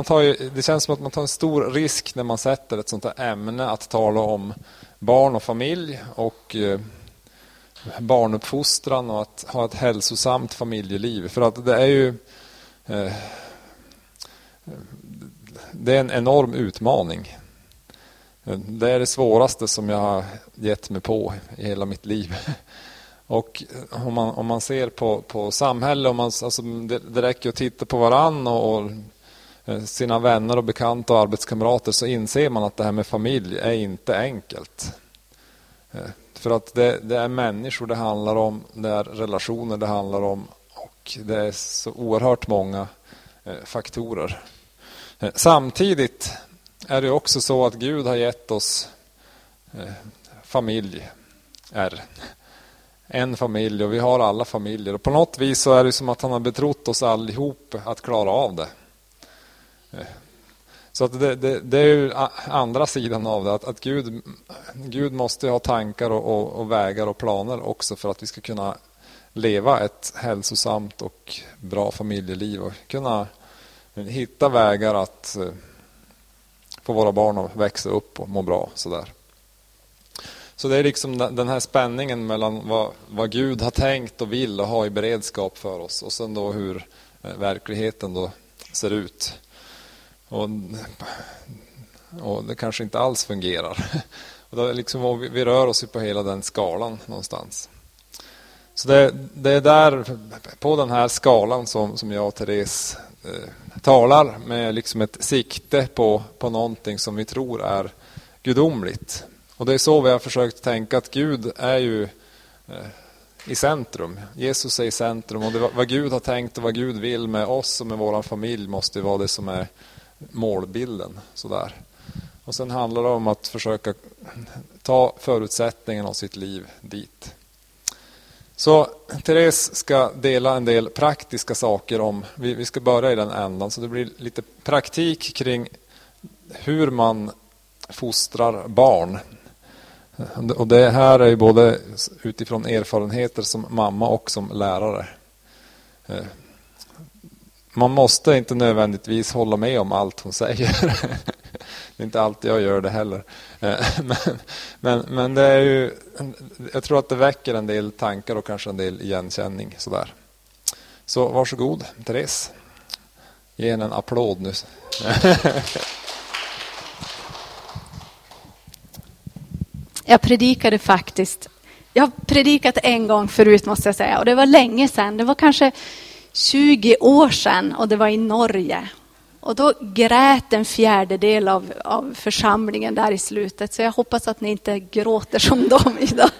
Man tar ju, det känns som att man tar en stor risk när man sätter ett sånt här ämne att tala om barn och familj och eh, barnuppfostran och att ha ett hälsosamt familjeliv. För att det är ju eh, det är en enorm utmaning. Det är det svåraste som jag har gett mig på i hela mitt liv. Och eh, om man, om man ser på, på samhälle, om man, alltså det, det räcker att titta på varann och, och, Eh, sina vänner och bekanta och arbetskamrater så inser man att det här med familj är inte enkelt. Eh, för att det, det är människor det handlar om, det är relationer det handlar om och det är så oerhört många eh, faktorer. Samtidigt är det också så att Gud har gett oss familj, är en familj och vi har alla familjer. Och på något vis så är det som att han har betrott oss allihop att klara av det. Så att det, det, det är ju andra sidan av det, att, att Gud, Gud måste ha tankar och, och, och, vägar och planer också för att vi ska kunna leva ett hälsosamt och bra familjeliv och kunna hitta vägar att eh, få våra barn att växa upp och må bra. Sådär. Så det är liksom den här spänningen mellan vad, vad Gud har tänkt och vill och ha i beredskap för oss och sen då hur eh, verkligheten då ser ut. Och, och det kanske inte alls fungerar. Och då liksom, vi rör oss på hela den skalan någonstans. Så det, det, är där, på den här skalan som, som jag och Therese eh, talar med liksom ett sikte på, på någonting som vi tror är gudomligt. Och det är så vi har försökt tänka att Gud är ju eh, i centrum. Jesus är i centrum och det, vad Gud har tänkt och vad Gud vill med oss och med vår familj måste vara det som är målbilden. Sådär. Och sen handlar det om att försöka ta förutsättningarna av sitt liv dit. Så Therese ska dela en del praktiska saker om, vi, vi ska börja i den ändan, så det blir lite praktik kring hur man fostrar barn och det här är ju både utifrån erfarenheter som mamma och som lärare. Eh, man måste inte nödvändigtvis hålla med om allt hon säger. Det är inte alltid jag gör det heller. Eh, men, men, men det är ju, jag tror att det väcker en del tankar och kanske en del igenkänning. Sådär. Så varsågod, Therese. Ge henne en applåd nu. Jag predikade faktiskt, jag har predikat en gång förut måste jag säga och det var länge sedan. Det var kanske 20 år sedan och det var i Norge. Och då grät en fjärdedel av, av församlingen där i slutet, så jag hoppas att ni inte gråter som dem idag.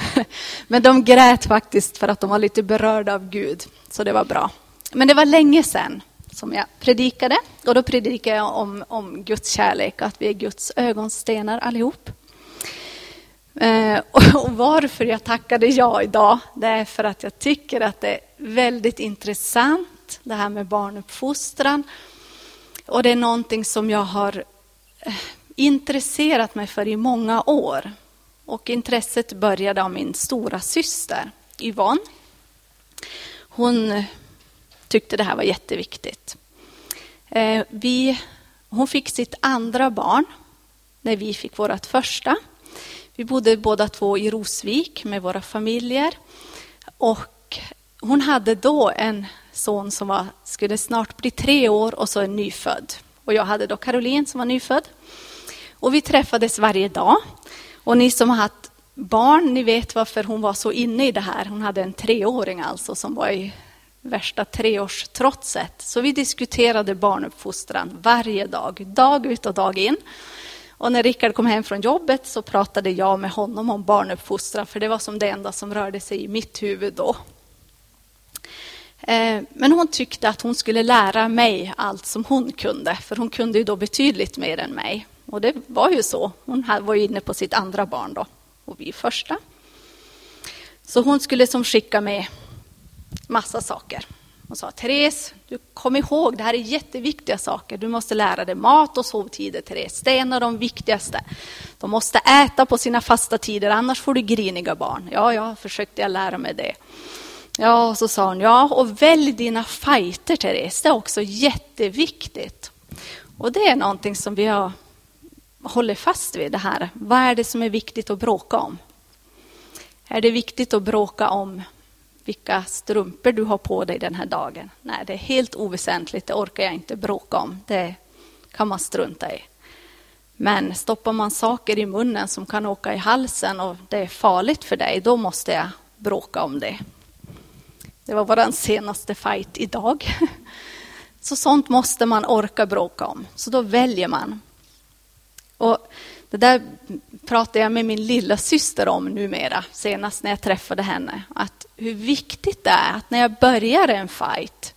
Men de grät faktiskt för att de var lite berörda av Gud, så det var bra. Men det var länge sedan som jag predikade och då predikade jag om, om Guds kärlek, att vi är Guds ögonstenar allihop. Eh, och varför jag tackade ja idag, det är för att jag tycker att det väldigt intressant, det här med barnuppfostran. Och det är någonting som jag har eh, intresserat mig för i många år. Och intresset började av min stora syster Yvonne. Hon eh, tyckte det här var jätteviktigt. Eh, vi, hon fick sitt andra barn när vi fick vårt första. Vi bodde båda två i Rosvik med våra familjer. Och hon hade då en son som var, skulle snart bli tre år och så en nyfödd. Och jag hade då Caroline som var nyfödd. Och vi träffades varje dag. Och ni som har haft barn, ni vet varför hon var så inne i det här. Hon hade en treåring alltså som var i värsta treårstrotset. Så vi diskuterade barnuppfostran varje dag, dag ut och dag in. Och när Rickard kom hem från jobbet så pratade jag med honom om barnuppfostran, för det var som det enda som rörde sig i mitt huvud då. Eh, men hon tyckte att hon skulle lära mig allt som hon kunde, för hon kunde ju då betydligt mer än mig. Och det var ju så. Hon var ju inne på sitt andra barn då, och vi första. Så hon skulle som skicka med massa saker. Hon sa, Therese, du kom ihåg, det här är jätteviktiga saker. Du måste lära dig mat och sovtider, Therese. Det är en av de viktigaste. De måste äta på sina fasta tider, annars får du griniga barn. Ja, ja, försökte jag lära mig det. Ja, och så sa hon, ja, och välj dina fighter, Therese. Det är också jätteviktigt. Och det är någonting som vi har håller fast vid det här. Vad är det som är viktigt att bråka om? Är det viktigt att bråka om vilka strumpor du har på dig den här dagen? Nej, det är helt oväsentligt. Det orkar jag inte bråka om. Det kan man strunta i. Men stoppar man saker i munnen som kan åka i halsen och det är farligt för dig, då måste jag bråka om det. Det var vår senaste fight idag. Så sånt måste man orka bråka om. Så då väljer man. Och det där pratade jag med min lilla syster om numera, senast när jag träffade henne. Att hur viktigt det är att när jag börjar en fight,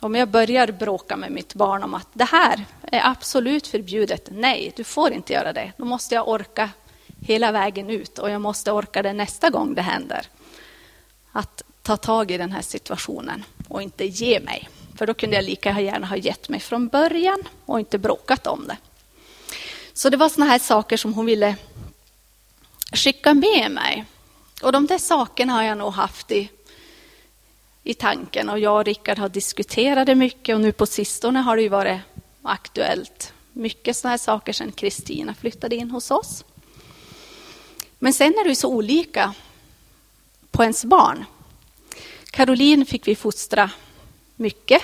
om jag börjar bråka med mitt barn om att det här är absolut förbjudet, nej, du får inte göra det. Då måste jag orka hela vägen ut och jag måste orka det nästa gång det händer. Att ta tag i den här situationen och inte ge mig. För då kunde jag lika gärna ha gett mig från början och inte bråkat om det. Så det var såna här saker som hon ville skicka med mig. Och de där sakerna har jag nog haft i, i tanken. Och jag och Rickard har diskuterat det mycket och nu på sistone har det ju varit aktuellt. Mycket sådana här saker sedan Kristina flyttade in hos oss. Men sen är det ju så olika på ens barn. Caroline fick vi fostra mycket.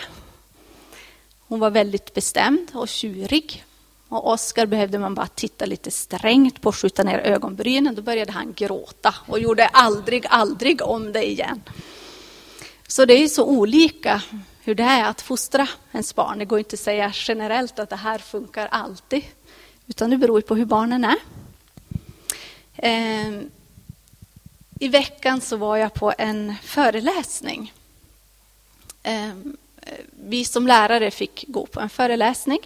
Hon var väldigt bestämd och tjurig. Och Oskar behövde man bara titta lite strängt på och skjuta ner ögonbrynen. Då började han gråta och gjorde aldrig, aldrig om det igen. Så det är så olika hur det är att fostra ens barn. Det går inte att säga generellt att det här funkar alltid, utan det beror på hur barnen är. Ehm, i veckan så var jag på en föreläsning. Ehm, vi som lärare fick gå på en föreläsning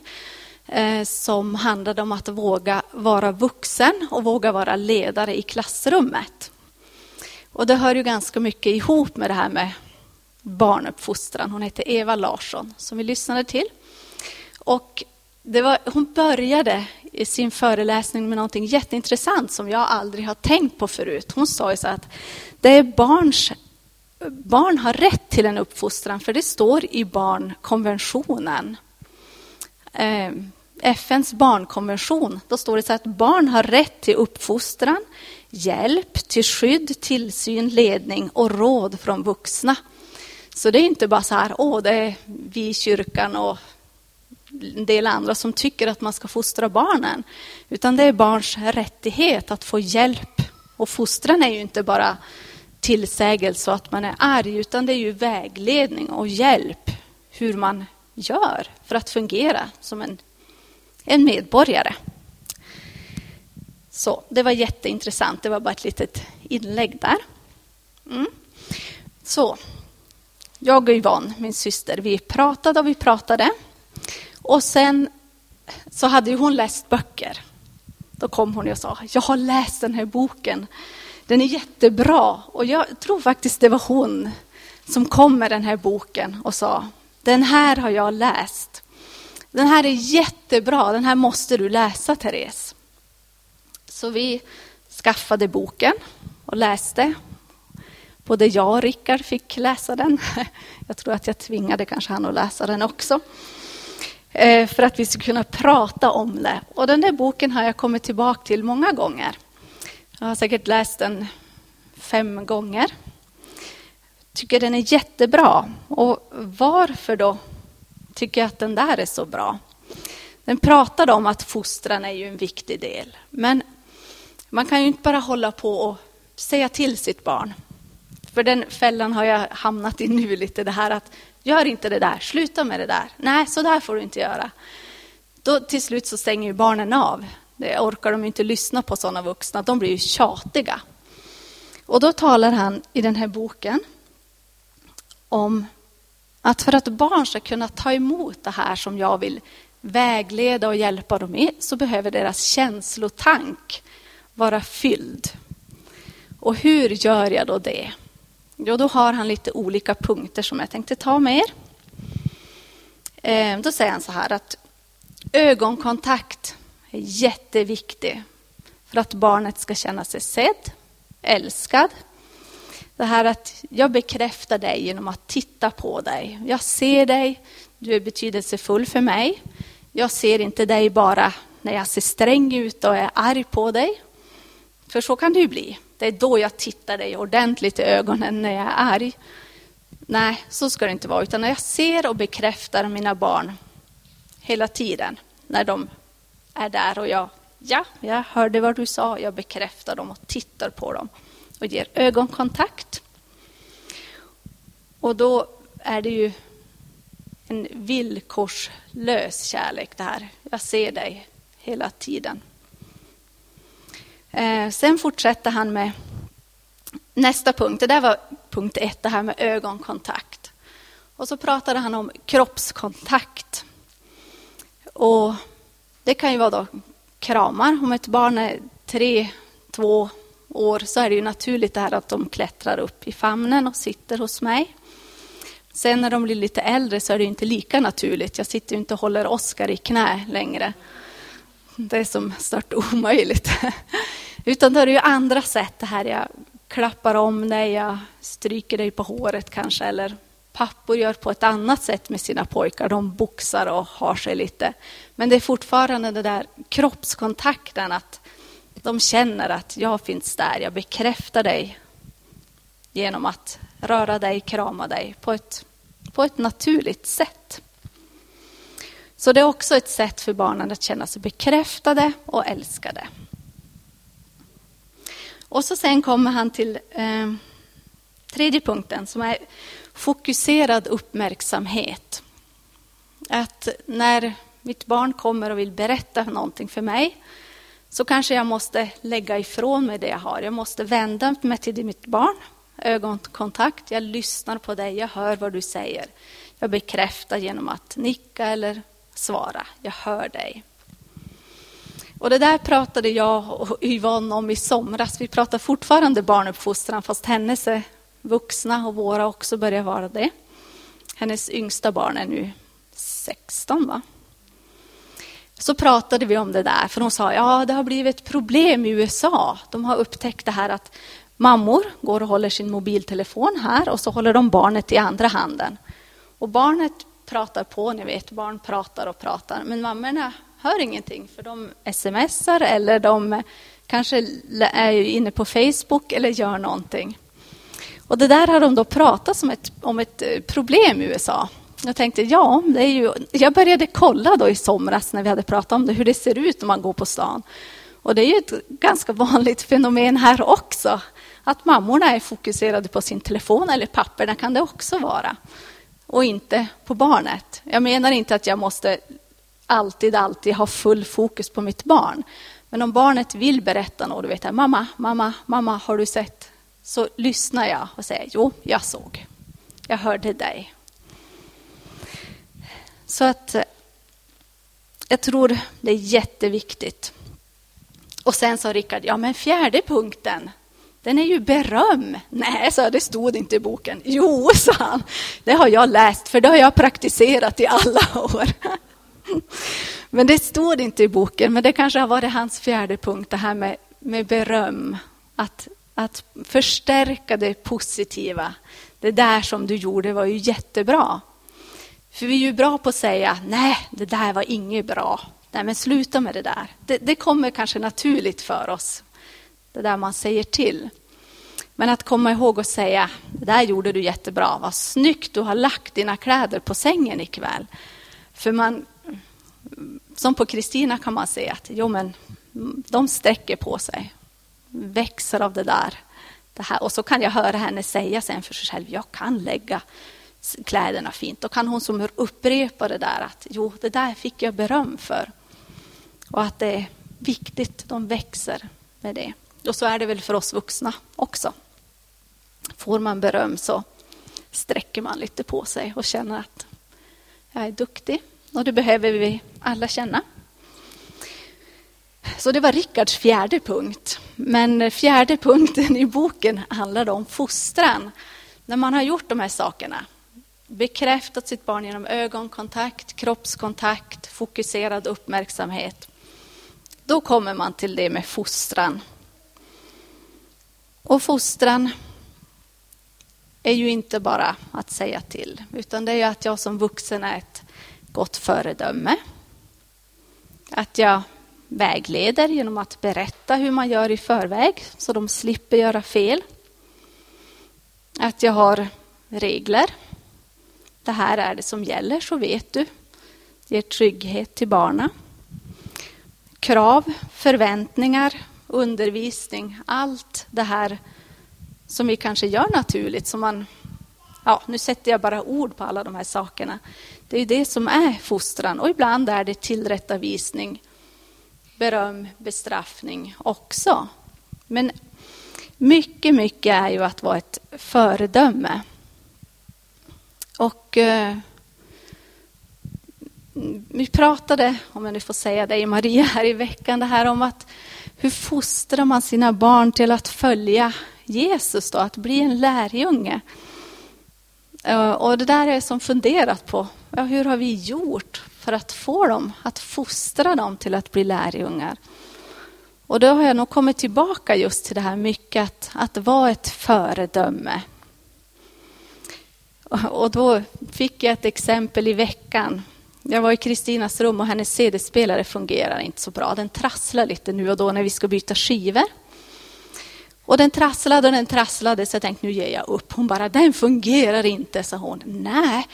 eh, som handlade om att våga vara vuxen och våga vara ledare i klassrummet. Och det hör ju ganska mycket ihop med det här med barnuppfostran. Hon heter Eva Larsson som vi lyssnade till. Och var, hon började i sin föreläsning med någonting jätteintressant som jag aldrig har tänkt på förut. Hon sa ju så att det är barns, barn har rätt till en uppfostran för det står i barnkonventionen. Eh, FNs barnkonvention, då står det så att barn har rätt till uppfostran, hjälp, till skydd, tillsyn, ledning och råd från vuxna. Så det är inte bara så här, åh, det är vi i kyrkan och en del andra som tycker att man ska fostra barnen. Utan det är barns rättighet att få hjälp. Och fostran är ju inte bara tillsägelse och att man är arg, utan det är ju vägledning och hjälp hur man gör för att fungera som en en medborgare. Så det var jätteintressant. Det var bara ett litet inlägg där. Mm. Så, jag och Yvonne, min syster, vi pratade och vi pratade. Och sen så hade hon läst böcker. Då kom hon och sa, jag har läst den här boken. Den är jättebra. Och jag tror faktiskt det var hon som kom med den här boken och sa, den här har jag läst. Den här är jättebra, den här måste du läsa Therese. Så vi skaffade boken och läste. Både jag och Rickard fick läsa den. Jag tror att jag tvingade kanske han att läsa den också. Eh, för att vi ska kunna prata om det. Och den där boken har jag kommit tillbaka till många gånger. Jag har säkert läst den fem gånger. Tycker den är jättebra. Och varför då tycker jag att den där är så bra. Den pratade om att fostran är ju en viktig del. Men man kan ju inte bara hålla på och säga till sitt barn. För den fällan har jag hamnat i nu lite, det här att gör inte det där, sluta med det där. Nej, så där får du inte göra. Då till slut så stänger ju barnen av. Det orkar de inte lyssna på sådana vuxna, de blir ju tjatiga. Och då talar han i den här boken om att för att barn ska kunna ta emot det här som jag vill vägleda och hjälpa dem med så behöver deras känslotank vara fylld. Och hur gör jag då det? Jo, då har han lite olika punkter som jag tänkte ta med er. Eh, då säger han så här att ögonkontakt är jätteviktig för att barnet ska känna sig sedd, älskad det här att jag bekräftar dig genom att titta på dig. Jag ser dig, du är betydelsefull för mig. Jag ser inte dig bara när jag ser sträng ut och är arg på dig. För så kan det ju bli. Det är då jag tittar dig ordentligt i ögonen när jag är arg. Nej, så ska det inte vara. Utan när jag ser och bekräftar mina barn hela tiden när de är där och jag, ja, jag hörde vad du sa, jag bekräftar dem och tittar på dem och ger ögonkontakt. Och då är det ju en villkorslös kärlek det här. Jag ser dig hela tiden. Eh, sen fortsätter han med nästa punkt. Det där var punkt ett, det här med ögonkontakt. Och så pratade han om kroppskontakt. Och det kan ju vara då kramar. Om ett barn är tre, två år så är det ju naturligt det här att de klättrar upp i famnen och sitter hos mig. Sen när de blir lite äldre så är det inte lika naturligt. Jag sitter ju inte och håller Oskar i knä längre. Det är som stört omöjligt. Utan då är det ju andra sätt. Det här jag klappar om dig, jag stryker dig på håret kanske. Eller pappor gör på ett annat sätt med sina pojkar. De boxar och har sig lite. Men det är fortfarande den där kroppskontakten. Att de känner att jag finns där. Jag bekräftar dig genom att röra dig, krama dig på ett, på ett naturligt sätt. Så det är också ett sätt för barnen att känna sig bekräftade och älskade. Och så sen kommer han till eh, tredje punkten som är fokuserad uppmärksamhet. Att när mitt barn kommer och vill berätta någonting för mig så kanske jag måste lägga ifrån mig det jag har. Jag måste vända mig till mitt barn, ögonkontakt. Jag lyssnar på dig, jag hör vad du säger. Jag bekräftar genom att nicka eller svara. Jag hör dig. Och det där pratade jag och Yvonne om i somras. Vi pratar fortfarande barnuppfostran fast hennes är vuxna och våra också börjar vara det. Hennes yngsta barn är nu 16 va? Så pratade vi om det där, för hon sa ja det har blivit ett problem i USA. De har upptäckt det här att mammor går och håller sin mobiltelefon här och så håller de barnet i andra handen. Och barnet pratar på, ni vet, barn pratar och pratar, men mammorna hör ingenting för de smsar eller de kanske är inne på Facebook eller gör någonting. Och det där har de då pratat som ett, om ett eh, problem i USA. Jag tänkte, ja, det är ju... Jag började kolla då i somras när vi hade pratat om det, hur det ser ut när man går på stan. Och det är ju ett ganska vanligt fenomen här också. Att mammorna är fokuserade på sin telefon, eller papporna kan det också vara. Och inte på barnet. Jag menar inte att jag måste alltid, alltid ha full fokus på mitt barn. Men om barnet vill berätta något, du vet, mamma, mamma, mamma, har du sett? Så lyssnar jag och säger, jo, jag såg. Jag hörde dig. Så att eh, jag tror det är jätteviktigt. Och sen sa Rickard, ja men fjärde punkten, den är ju beröm. Nej, så det stod inte i boken. Jo, sa han, det har jag läst, för det har jag praktiserat i alla år. Men det stod inte i boken, men det kanske har varit hans fjärde punkt, det här med, med beröm. Att, att förstärka det positiva. Det där som du gjorde var ju jättebra. För vi är ju bra på att säga, nej, det där var inget bra. Nej, men sluta med det där. Det, det kommer kanske naturligt för oss, det där man säger till. Men att komma ihåg och säga, det där gjorde du jättebra, vad snyggt du har lagt dina kläder på sängen ikväll. För man, som på Kristina kan man se att jo, men, de sträcker på sig, växer av det där. Det här. Och så kan jag höra henne säga sen för sig själv, jag kan lägga kläderna fint. Då kan hon som upprepa det där att jo, det där fick jag beröm för. Och att det är viktigt, de växer med det. Och så är det väl för oss vuxna också. Får man beröm så sträcker man lite på sig och känner att jag är duktig. Och det behöver vi alla känna. Så det var Rickards fjärde punkt. Men fjärde punkten i boken handlade om fostran. När man har gjort de här sakerna, bekräftat sitt barn genom ögonkontakt, kroppskontakt, fokuserad uppmärksamhet, då kommer man till det med fostran. Och fostran är ju inte bara att säga till, utan det är ju att jag som vuxen är ett gott föredöme. Att jag vägleder genom att berätta hur man gör i förväg så de slipper göra fel. Att jag har regler. Det här är det som gäller, så vet du. Det ger trygghet till barnen. Krav, förväntningar, undervisning, allt det här som vi kanske gör naturligt. Som man, ja, nu sätter jag bara ord på alla de här sakerna. Det är det som är fostran och ibland är det tillrättavisning, beröm, bestraffning också. Men mycket, mycket är ju att vara ett föredöme. Och eh, vi pratade, om jag nu får säga det, i Maria här i veckan, det här om att hur fostrar man sina barn till att följa Jesus då, att bli en lärjunge? Eh, och det där är jag som funderat på. Ja, hur har vi gjort för att få dem, att fostra dem till att bli lärjungar? Och då har jag nog kommit tillbaka just till det här mycket att, att vara ett föredöme. Och då fick jag ett exempel i veckan. Jag var i Kristinas rum och hennes CD-spelare fungerar inte så bra. Den trasslar lite nu och då när vi ska byta skivor. Och den trasslade och den trasslade så jag tänkte nu ger jag upp. Hon bara, den fungerar inte, sa hon. Nej,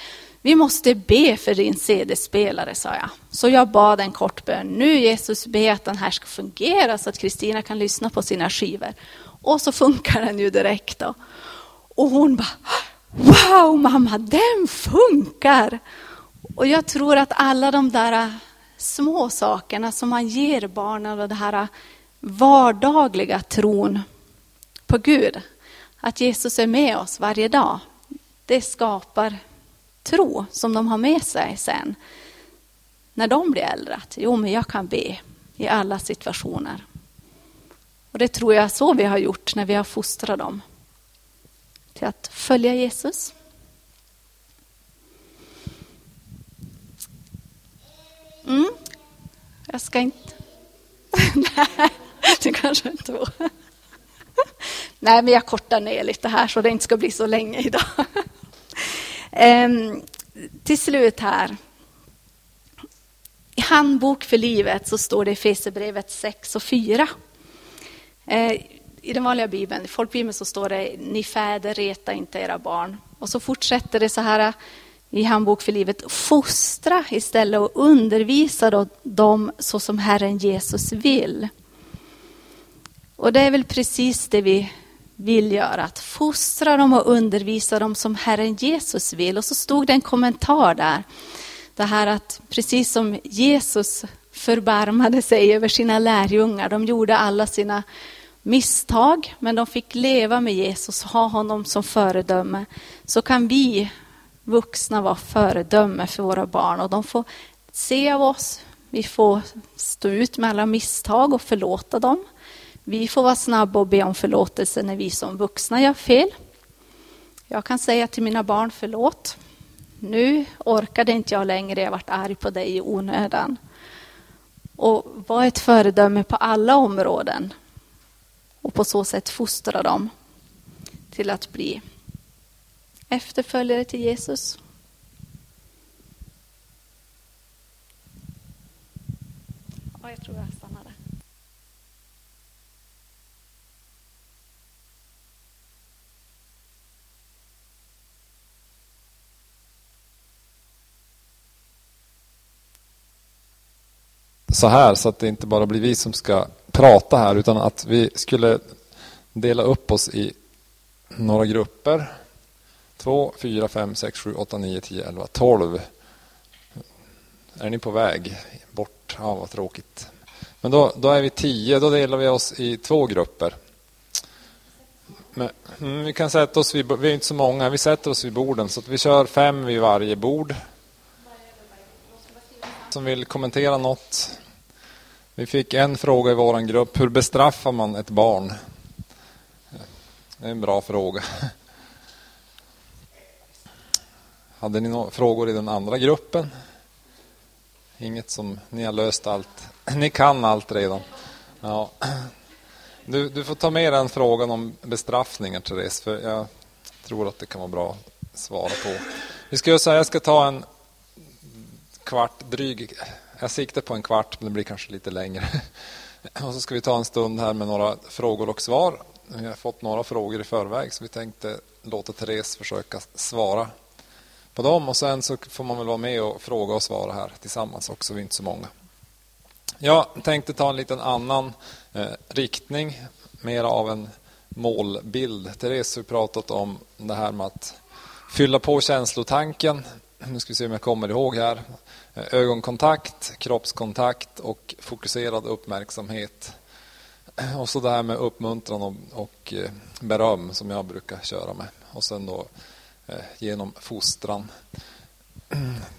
vi måste be för din CD-spelare, sa jag. Så jag bad en kort bön. Nu Jesus, be att den här ska fungera så att Kristina kan lyssna på sina skivor. Och så funkar den ju direkt. Då. Och hon bara, wow mamma, den funkar! Och jag tror att alla de där små sakerna som man ger barnen och det här vardagliga tron på Gud, att Jesus är med oss varje dag, det skapar tro som de har med sig sen när de blir äldre. Att jo, men jag kan be i alla situationer. Och det tror jag är så vi har gjort när vi har fostrat dem till att följa Jesus. Mm. Jag ska inte... Nej, det kanske inte var. Nej, men jag kortar ner lite här så det inte ska bli så länge idag. Ehm, till slut här. I Handbok för livet så står det i Fesebrevet 6 och 4. Ehm, I den vanliga bibeln, i folkbibeln så står det Ni fäder reta inte era barn. Och så fortsätter det så här i Handbok för livet. Fostra istället och undervisa dem så som Herren Jesus vill. Och det är väl precis det vi vill göra. Att fostra dem och undervisa dem som Herren Jesus vill. Och så stod det en kommentar där. Det här att precis som Jesus förbarmade sig över sina lärjungar. De gjorde alla sina misstag, men de fick leva med Jesus, ha honom som föredöme. Så kan vi vuxna vara föredöme för våra barn och de får se av oss. Vi får stå ut med alla misstag och förlåta dem. Vi får vara snabba och be om förlåtelse när vi som vuxna gör fel. Jag kan säga till mina barn förlåt. Nu orkade inte jag längre, jag varit arg på dig i onödan. Och var ett föredöme på alla områden. Och på så sätt fostra dem till att bli efterföljare till Jesus. Ja, jag tror jag stannar där. Så här, så att det inte bara blir vi som ska prata här, utan att vi skulle dela upp oss i några grupper 2, 4, 5, 6, 7, 8, 9, 10, 11, 12. Är ni på väg bort? Ja, vad tråkigt. Men då, då är vi 10, då delar vi oss i två grupper. Men, mm, vi kan sätta oss vid, vi är inte så många, vi sätter oss vid borden så att vi kör fem vid varje bord. Som vill kommentera något. Vi fick en fråga i vår grupp, hur bestraffar man ett barn? Det är en bra fråga. Hade ni några frågor i den andra gruppen? Inget som ni har löst allt? Ni kan allt redan. Ja. Du, du får ta med den frågan om bestraffningar, Therese, för jag tror att det kan vara bra att svara på. Vi ska göra så här, jag ska ta en kvart, dryg jag siktar på en kvart, men det blir kanske lite längre. Och så ska vi ta en stund här med några frågor och svar. Vi har fått några frågor i förväg så vi tänkte låta Therese försöka svara på dem och sen så får man väl vara med och fråga och svara här tillsammans också, vi är inte så många. Jag tänkte ta en liten annan eh, riktning, mer av en målbild. Therese har pratat om det här med att fylla på känslotanken. Nu ska vi se om jag kommer ihåg här. Eh, ögonkontakt, kroppskontakt och fokuserad uppmärksamhet. Eh, och så det här med uppmuntran och, och eh, beröm som jag brukar köra med. Och sen då Eh, genom fostran.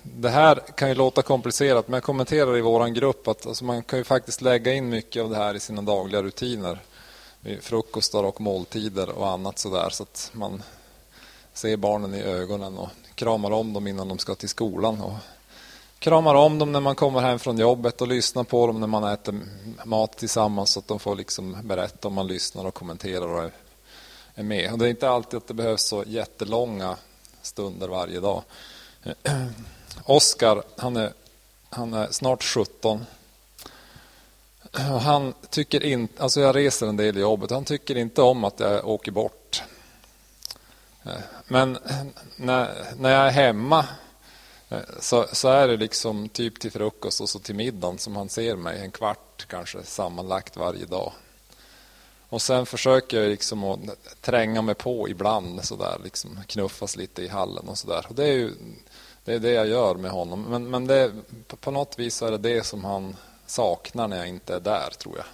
Det här kan ju låta komplicerat men jag kommenterar i vår grupp att alltså man kan ju faktiskt lägga in mycket av det här i sina dagliga rutiner. Frukostar och måltider och annat sådär så att man ser barnen i ögonen och kramar om dem innan de ska till skolan. Och kramar om dem när man kommer hem från jobbet och lyssnar på dem när man äter mat tillsammans så att de får liksom berätta om man lyssnar och kommenterar och är med. Och det är inte alltid att det behövs så jättelånga stunder varje dag. Oskar, han är, han är snart 17. Han tycker inte, alltså jag reser en del i jobbet, han tycker inte om att jag åker bort. Men när, när jag är hemma så, så är det liksom typ till frukost och så till middagen som han ser mig en kvart kanske sammanlagt varje dag. Och sen försöker jag liksom att tränga mig på ibland sådär, liksom knuffas lite i hallen och sådär. Det är ju det, är det jag gör med honom. Men, men det, på något vis är det det som han saknar när jag inte är där, tror jag.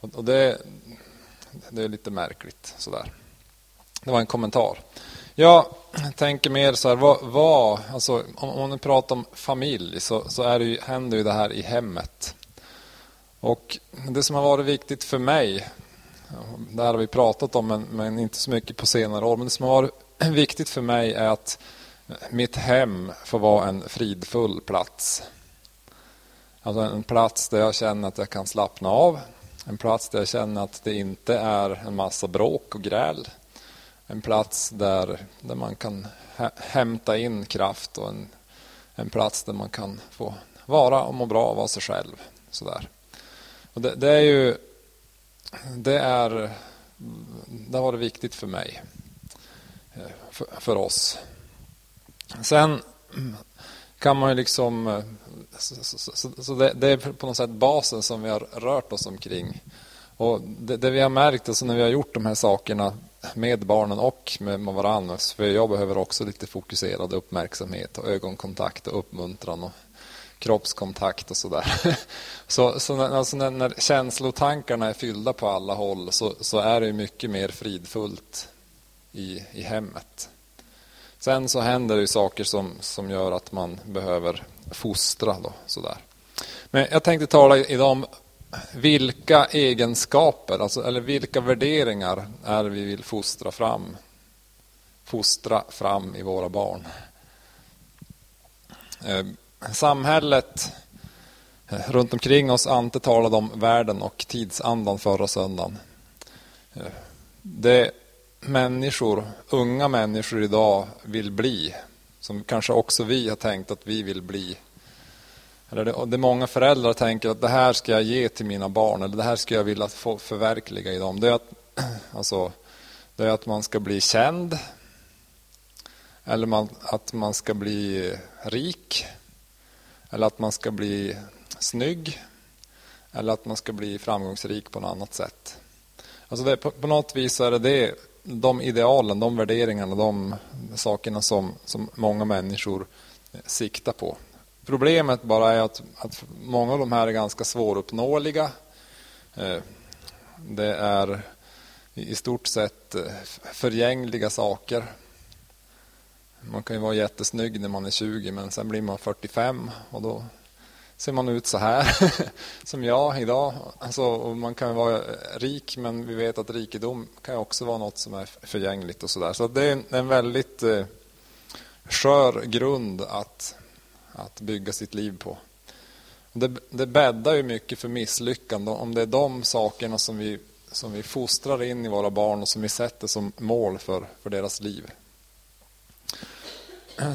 Och, och det, det är lite märkligt sådär. Det var en kommentar. Jag tänker mer så här, vad, vad alltså, om, om man pratar om familj så, så är det ju, händer ju det här i hemmet. Och det som har varit viktigt för mig, det här har vi pratat om men, men inte så mycket på senare år, men det som har varit viktigt för mig är att mitt hem får vara en fridfull plats. Alltså en plats där jag känner att jag kan slappna av. En plats där jag känner att det inte är en massa bråk och gräl en plats där, där man kan hämta in kraft och en, en plats där man kan få vara och må bra och vara sig själv. Sådär. Och det, det är ju det är det har varit viktigt för mig. Eh, för, för oss. Sen kan man ju liksom... Eh, så, så, så, så det, det, är på något sätt basen som vi har rört oss omkring. Och det, det vi har märkt alltså när vi har gjort de här sakerna med barnen och med, varandra. För jag behöver också lite fokuserad uppmärksamhet och ögonkontakt och uppmuntran och kroppskontakt och sådär. Så, så när, alltså när, när känslotankarna är fyllda på alla håll så, så är det mycket mer fridfullt i, i hemmet. Sen så händer det saker som, som gör att man behöver fostra. Då, sådär. Men jag tänkte tala idag om vilka egenskaper, alltså, eller vilka värderingar är vi vill fostra fram, fostra fram i våra barn. Ehm, Samhället runt omkring oss, Ante talade om världen och tidsandan förra söndagen. Det människor, unga människor idag vill bli, som kanske också vi har tänkt att vi vill bli, eller det, det många föräldrar tänker att det här ska jag ge till mina barn eller det här ska jag vilja få förverkliga i dem. Det är att, alltså, det är att man ska bli känd. Eller man, att man ska bli rik. Eller att man ska bli snygg. Eller att man ska bli framgångsrik på något annat sätt. Alltså det, på, på något vis är det, det de idealen, de värderingarna, de sakerna som, som många människor siktar på. Problemet bara är att, att många av de här är ganska svåruppnåeliga. Eh, det är i stort sett eh, förgängliga saker. Man kan ju vara jättesnygg när man är 20 men sen blir man 45 och då ser man ut så här som jag idag. Alltså, man kan vara rik men vi vet att rikedom kan också vara något som är förgängligt och sådär. Så det är en väldigt eh, skör grund att att bygga sitt liv på. Det, det bäddar ju mycket för misslyckande om det är de sakerna som vi, som vi fostrar in i våra barn och som vi sätter som mål för, för deras liv.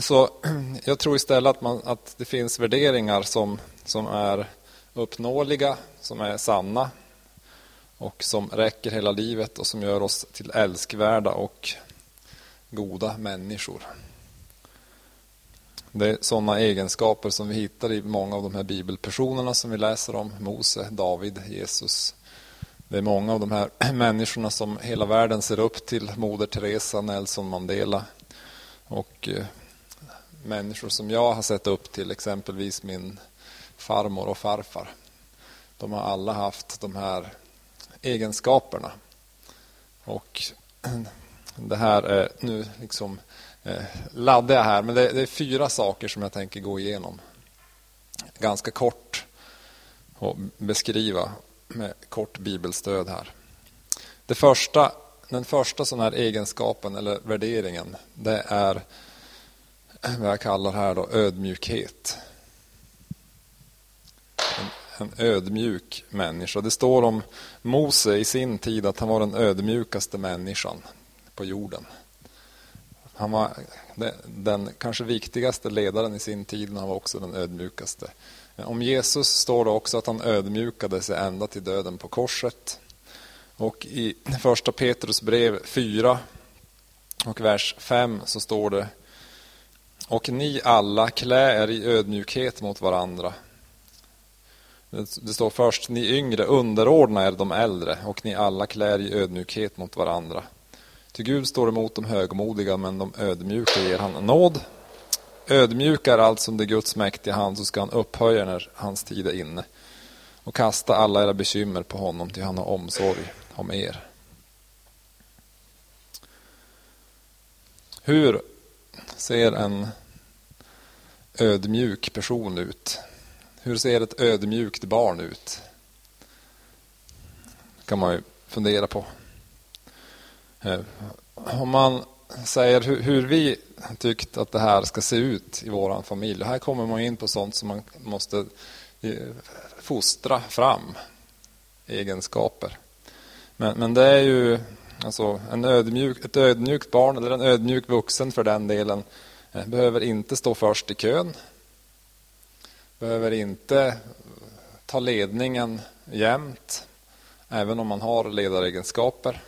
Så jag tror istället att, man, att det finns värderingar som, som är uppnåeliga, som är sanna och som räcker hela livet och som gör oss till älskvärda och goda människor. Det är sådana egenskaper som vi hittar i många av de här bibelpersonerna som vi läser om. Mose, David, Jesus. Det är många av de här människorna som hela världen ser upp till. Moder Teresa, Nelson Mandela och eh, människor som jag har sett upp till, exempelvis min farmor och farfar. De har alla haft de här egenskaperna. Och det här är nu liksom eh, laddar jag här, men det, det, är fyra saker som jag tänker gå igenom ganska kort och beskriva med kort bibelstöd här. Det första, den första sån här egenskapen eller värderingen, det är vad jag kallar här då ödmjukhet. En, en ödmjuk människa. Det står om Mose i sin tid att han var den ödmjukaste människan på jorden. Han var den kanske viktigaste ledaren i sin tid, men han var också den ödmjukaste. Om Jesus står det också att han ödmjukade sig ända till döden på korset. Och i första Petrus brev 4 och vers 5 så står det Och ni alla klä er i ödmjukhet mot varandra. Det står först, ni yngre underordna er de äldre och ni alla klär i ödmjukhet mot varandra. Till Gud står emot de högmodiga, men de ödmjuka ger han nåd. Ödmjuka är allt som det Guds mäktiga hand, så ska han upphöja när hans tid är inne och kasta alla era bekymmer på honom, till han har omsorg om er. Hur ser en ödmjuk person ut? Hur ser ett ödmjukt barn ut? Det kan man ju fundera på. Eh, om man säger hur, vi tyckt att det här ska se ut i vår familj. Här kommer man in på sånt som man måste eh, fostra fram egenskaper. Men, men det är ju alltså en ödmjuk, ett ödmjukt barn eller en ödmjuk vuxen för den delen eh, behöver inte stå först i kön. Behöver inte ta ledningen jämt, även om man har ledaregenskaper.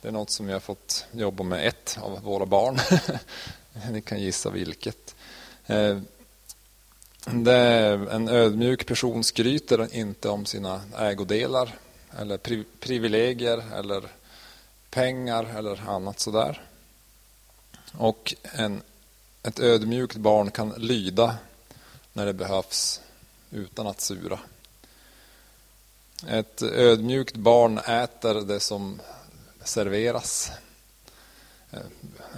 Det är något som jag har fått jobba med ett av våra barn. Ni kan gissa vilket. Eh, det är en ödmjuk person skryter inte om sina ägodelar eller pri privilegier eller pengar eller annat sådär. Och en, ett ödmjukt barn kan lyda när det behövs utan att sura. Ett ödmjukt barn äter det som serveras. Eh,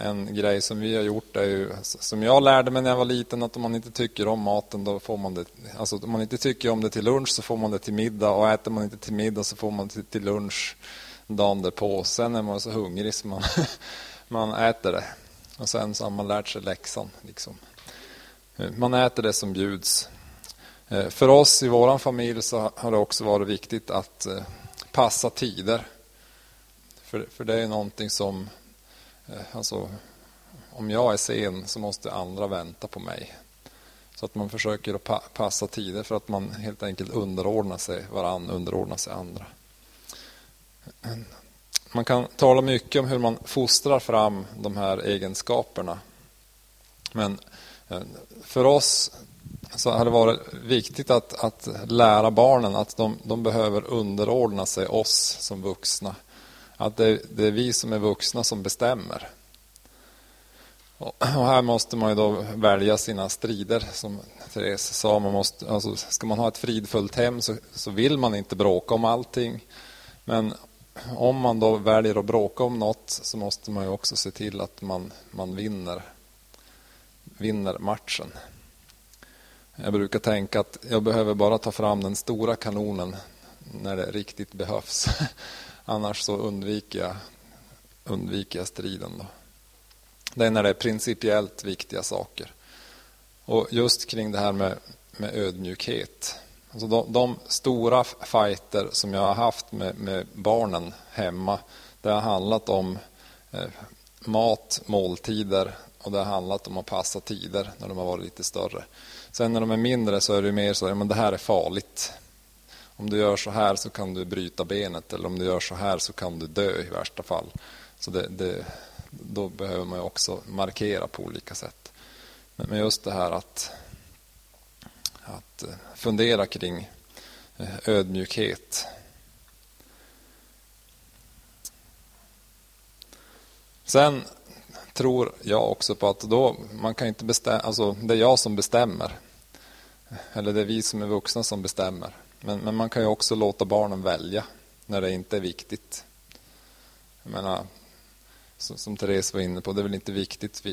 en grej som vi har gjort är ju, alltså, som jag lärde mig när jag var liten, att om man inte tycker om maten då får man det, alltså om man inte tycker om det till lunch så får man det till middag och äter man inte till middag så får man det till lunch dagen därpå. Sen är man så hungrig så man, man äter det. Och sen så har man lärt sig läxan. Liksom. Eh, man äter det som bjuds. Eh, för oss i vår familj så har det också varit viktigt att passa tider. För, för det är någonting som, Eh, alltså, om jag är sen så måste andra vänta på mig. Så att man försöker att pa passa tider för att man helt enkelt underordnar sig varann, underordnar sig andra. Man kan tala mycket om hur man fostrar fram de här egenskaperna. Men eh, för oss så har det varit viktigt att, att lära barnen att de, de behöver underordna sig oss som vuxna att det, det, är vi som är vuxna som bestämmer. Och, här måste man ju då välja sina strider. Som Therese sa, man måste, alltså, ska man ha ett fridfullt hem så, så vill man inte bråka om allting. Men om man då väljer att bråka om något så måste man ju också se till att man, man vinner, vinner matchen. Jag brukar tänka att jag behöver bara ta fram den stora kanonen när det riktigt behövs. Annars så undviker jag, undviker jag striden. Då. Det är när det är principiellt viktiga saker. Och just kring det här med, med ödmjukhet. Alltså de, de, stora fighter som jag har haft med, med barnen hemma, det har handlat om eh, mat, måltider och det har handlat om att passa tider när de har varit lite större. Sen när de är mindre så är det mer så att det här är farligt. Om du gör så här så kan du bryta benet eller om du gör så här så kan du dö i värsta fall. Så det, det, då behöver man också markera på olika sätt. Men just det här att, att eh, fundera kring eh, ödmjukhet. Sen tror jag också på att då, man kan inte bestämma, alltså det är jag som bestämmer. Eller det är vi som är vuxna som bestämmer. Men, men man kan ju också låta barnen välja när det inte är viktigt. Jag menar, som, som Therese var inne på, det är väl inte viktigt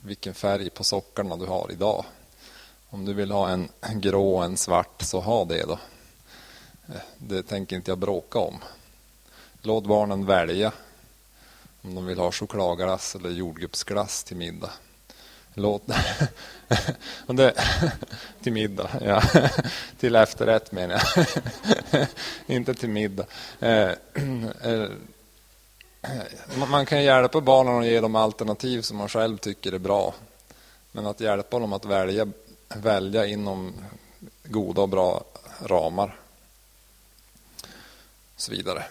vilken färg på sockarna du har idag. Om du vill ha en grå och en svart, så ha det då. Det tänker inte jag bråka om. Låt barnen välja om de vill ha chokladglass eller jordgubbsglass till middag. Låt det, till middag, ja. Till efterrätt menar jag. Inte till middag. Eh, eh, man kan hjälpa barnen och ge dem alternativ som man själv tycker är bra. Men att hjälpa dem att välja, välja inom goda och bra ramar. Och så vidare.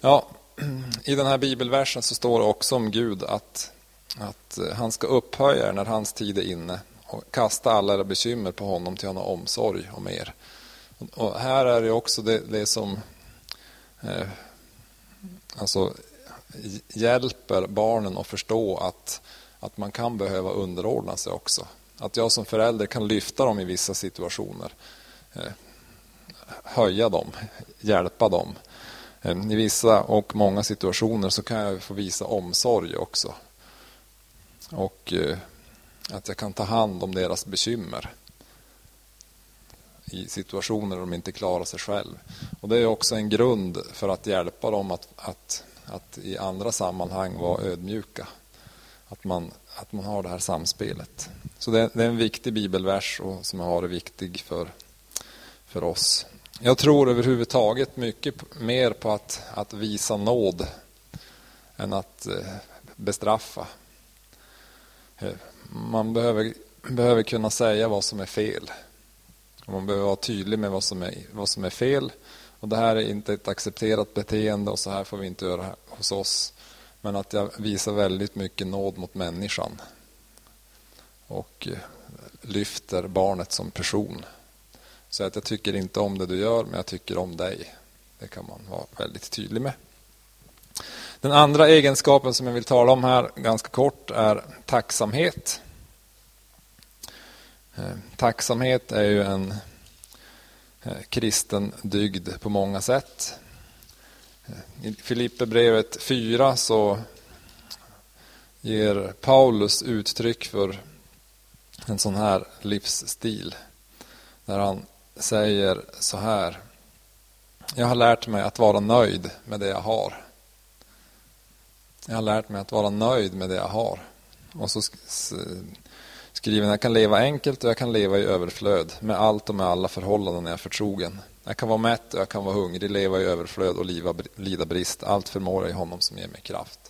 Ja, i den här bibelversen så står det också om Gud att, att eh, han ska upphöja er när hans tid är inne och kasta alla era bekymmer på honom till han har omsorg om er. Och här är det också det, det som eh, alltså, hjälper barnen att förstå att, att man kan behöva underordna sig också. Att jag som förälder kan lyfta dem i vissa situationer. Eh, höja dem, hjälpa dem. Eh, I vissa och många situationer så kan jag få visa omsorg också. Och eh, att jag kan ta hand om deras bekymmer i situationer där de inte klarar sig själv. Och Det är också en grund för att hjälpa dem att, att, att i andra sammanhang vara ödmjuka. Att man, att man har det här samspelet. Så det, det är en viktig bibelvers och som har varit viktig för, för oss. Jag tror överhuvudtaget mycket mer på att, att visa nåd än att eh, bestraffa. Man behöver, behöver kunna säga vad som är fel. Man behöver vara tydlig med vad som, är, vad som är fel. Och Det här är inte ett accepterat beteende och så här får vi inte göra hos oss. Men att jag visar väldigt mycket nåd mot människan. Och eh, lyfter barnet som person. Så att jag tycker inte om det du gör, men jag tycker om dig. Det kan man vara väldigt tydlig med. Den andra egenskapen som jag vill tala om här ganska kort är tacksamhet. Eh, tacksamhet är ju en eh, kristen dygd på många sätt. Eh, I Filipperbrevet 4 så ger Paulus uttryck för en sån här livsstil. Där han säger så här. Jag har lärt mig att vara nöjd med det jag har. Jag har lärt mig att vara nöjd med det jag har. Och så skriver jag, jag kan leva enkelt och jag kan leva i överflöd. Med allt och med alla förhållanden är jag förtrogen. Jag kan vara mätt och jag kan vara hungrig, leva i överflöd och lida brist. Allt förmår jag i honom som ger mig kraft.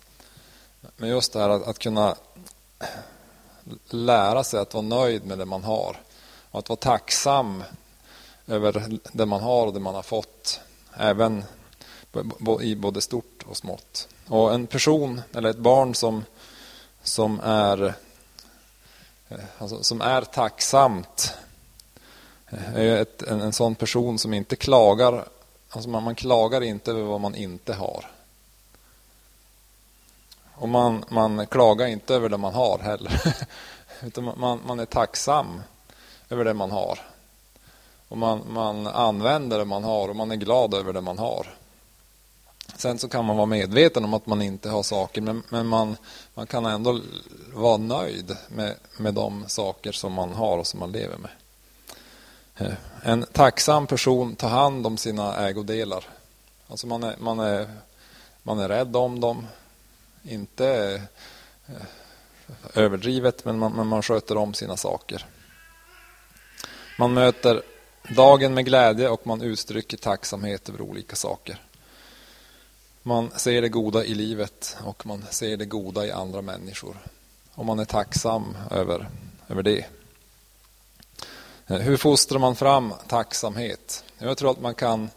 Men just det här att, att kunna lära sig att vara nöjd med det man har. Och att vara tacksam över det man har och det man har fått. Även i både stort och smått. Och en person eller ett barn som, som, är, eh, alltså, som är tacksamt eh, är ett, en, en sån person som inte klagar. Alltså man, man klagar inte över vad man inte har. Och man, man klagar inte över det man har heller. Utan man, man är tacksam över det man har. Och man, man använder det man har och man är glad över det man har. Sen så kan man vara medveten om att man inte har saker men, men man, man kan ändå vara nöjd med, med de saker som man har och som man lever med. Eh, en tacksam person tar hand om sina ägodelar. Alltså man är, man är, man är rädd om dem. Inte eh, överdrivet men man, men man sköter om sina saker. Man möter dagen med glädje och man uttrycker tacksamhet över olika saker. Man ser det goda i livet och man ser det goda i andra människor. Och man är tacksam över, över det. Eh, hur fostrar man fram tacksamhet? Jag tror att man kan